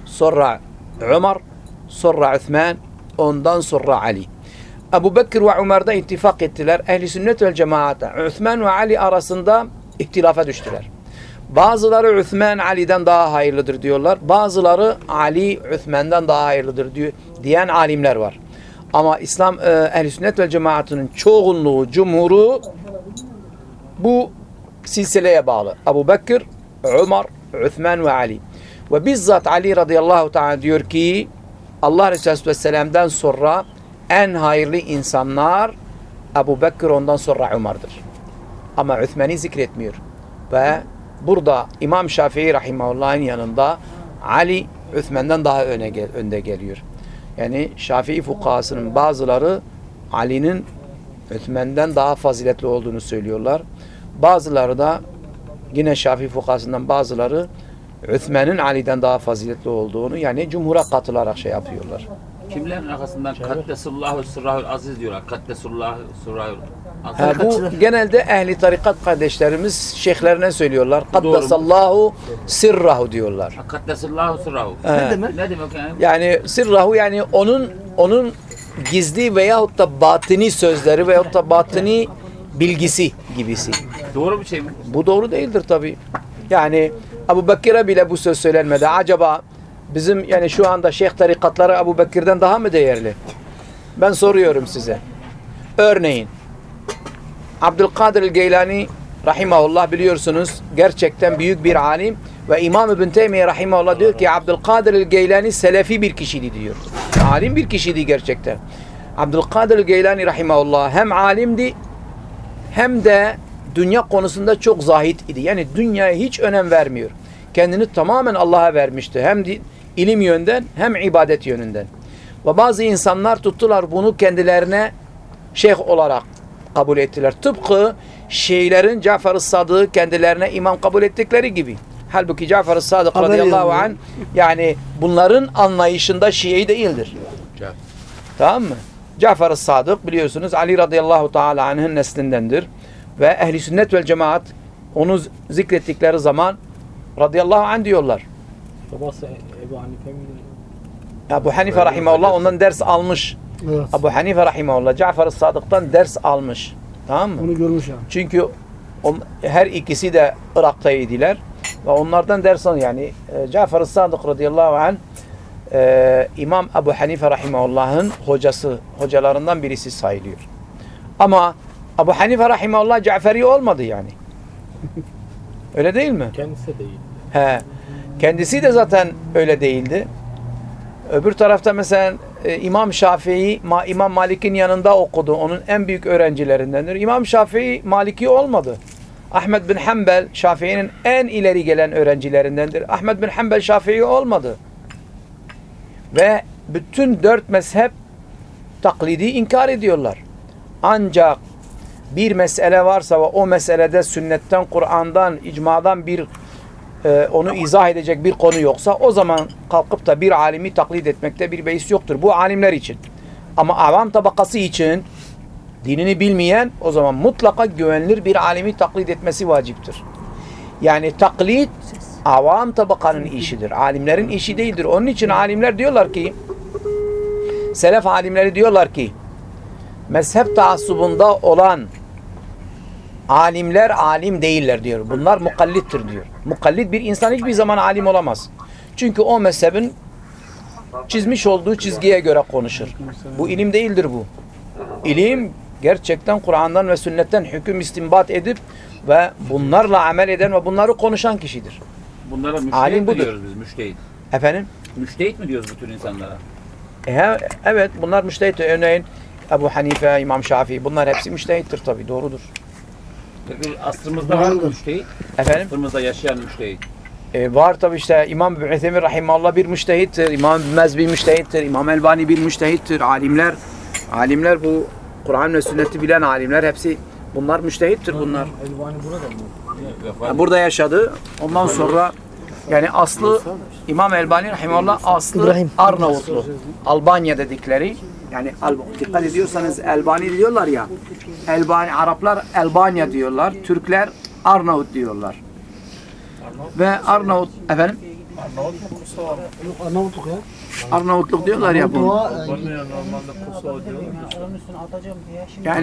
sonra Ömer, sonra Üthman, ondan sonra Ali. Ebu Bekir ve Ömer'de ittifak ettiler. Ehl-i Sünnet ve Cemaat'e Üthman ve Ali arasında ihtilafa düştüler. Bazıları Üthman Ali'den daha hayırlıdır diyorlar. Bazıları Ali Üthman'dan daha hayırlıdır diyor, diyen alimler var. Ama İslam e, Ehl-i Sünnet ve Cemaat'inin çoğunluğu, cumhuru bu silsileye bağlı. Ebu Bekir, Ömer, Üthman ve Ali. Ve bizzat Ali radıyallahu ta'ala diyor ki Allah Resulü Vesselam'dan sonra en hayırlı insanlar Ebu Bekir ondan sonra Ömer'dir. Ama Üthman'ı zikretmiyor. Ve burada İmam Şafii rahimahullah'ın yanında Ali Üthman'dan daha öne gel, önde geliyor. Yani Şafii fukahasının bazıları Ali'nin Üthman'dan daha faziletli olduğunu söylüyorlar. Bazıları da yine Şafii fukahasından bazıları Üthman'ın Ali'den daha faziletli olduğunu yani cumhura katılarak şey yapıyorlar. Kimlerin arkasından Kaddesullahu sırrahul aziz diyorlar. Kaddesullahu sırrahul aziz. Ha, bu genelde ehli tarikat kardeşlerimiz şeyhlerine söylüyorlar. Kaddesallahu sirrahu diyorlar. Kaddesullahu sırrahu. Ne demek? Ne demek yani? Yani sirrahu yani onun onun gizli veyahut da batini sözleri veyahut da batini bilgisi gibisi. Doğru bir şey mi? Bu doğru değildir tabi. Yani Ebu Bekir'e bile bu söz söylenmedi. Acaba bizim yani şu anda şeyh tarikatları Ebu Bekir'den daha mı değerli? Ben soruyorum size. Örneğin Abdülkadir el-Geylani rahimahullah biliyorsunuz gerçekten büyük bir alim Ve İmam İbn Teymiye rahimahullah diyor ki Abdülkadir el-Geylani selefi bir kişiydi diyor. Alim bir kişiydi gerçekten. Abdülkadir el-Geylani rahimahullah hem alimdi hem de dünya konusunda çok zahit idi. Yani dünyaya hiç önem vermiyor. Kendini tamamen Allah'a vermişti. Hem ilim yönden hem ibadet yönünden. Ve bazı insanlar tuttular bunu kendilerine şeyh olarak kabul ettiler. Tıpkı Şiilerin Cafer-ı Sadık'ı kendilerine imam kabul ettikleri gibi. Halbuki Cafer-ı Sadık Haber radıyallahu anh yani bunların anlayışında Şii değildir. Cafer. Tamam mı? Cafer-ı Sadık biliyorsunuz Ali radıyallahu teala anh'ın neslindendir. Ve ehli sünnet vel cemaat onu zikrettikleri zaman radıyallahu anh diyorlar. Babası Ebu Hanife mi? Ebu Hanife rahimahullah ondan ders almış. Evet. Ebu Hanife rahimahullah Cafer-ı Sadık'tan ders almış. Tamam mı? Onu görmüş yani. Çünkü on, her ikisi de Irak'taydılar. Ve onlardan ders alıyor. Yani e, Cafer-ı Sadık radıyallahu anh e, İmam Ebu Hanife rahimahullah'ın hocası, hocalarından birisi sayılıyor. Ama Ebu Hanife rahimahullah Caferi olmadı yani. Öyle değil mi? Kendisi de değil. He. Kendisi de zaten öyle değildi. Öbür tarafta mesela e, İmam Şafii Ma, İmam Malik'in yanında okudu. Onun en büyük öğrencilerindendir. İmam Şafii Maliki olmadı. Ahmed bin Hanbel Şafii'nin en ileri gelen öğrencilerindendir. Ahmed bin Hanbel Şafii olmadı. Ve bütün dört mezhep taklidi inkar ediyorlar. Ancak bir mesele varsa ve o meselede sünnetten, Kur'an'dan, icmadan bir e, onu izah edecek bir konu yoksa o zaman kalkıp da bir alimi taklit etmekte bir beis yoktur. Bu alimler için. Ama avam tabakası için dinini bilmeyen o zaman mutlaka güvenilir bir alimi taklit etmesi vaciptir. Yani taklit avam tabakanın işidir. Alimlerin işi değildir. Onun için alimler diyorlar ki selef alimleri diyorlar ki mezhep taassubunda olan alimler alim değiller diyor. Bunlar mukallittir diyor. Mukallit bir insan hiçbir zaman alim olamaz. Çünkü o mezhebin çizmiş olduğu çizgiye göre konuşur. Bu ilim değildir bu. İlim gerçekten Kur'an'dan ve sünnetten hüküm istinbat edip ve bunlarla amel eden ve bunları konuşan kişidir. Bunlara müştehit Alim mi budur. diyoruz biz müştehit? Efendim? Müştehit mi diyoruz bu tür insanlara? E, evet bunlar müştehit. Örneğin Ebu Hanife, İmam Şafii bunlar hepsi müştehittir tabii doğrudur. Peki asrımızda var mı müştehit? Efendim? Asrımızda yaşayan müştehit. E, var tabi işte İmam İbn Ütheymin Rahimallah bir müştehittir. İmam Mez bir müştehittir. İmam Elbani bir müştehittir. Alimler, alimler bu Kur'an ve sünneti bilen alimler hepsi bunlar müştehittir bunlar. Elvani burada mı? Yani burada yaşadı. Ondan sonra yani aslı İmam Elbani Rahimallah aslı İbrahim. Arnavutlu. Albanya dedikleri. Yani dikkat ediyorsanız Elbani diyorlar ya. Elbani Araplar Albanya diyorlar. Türkler Arnavut diyorlar. Ve Arnavut efendim Yok Arnavutluk ya. Arnavutluk diyorlar ya bu. Doğa, e, Yani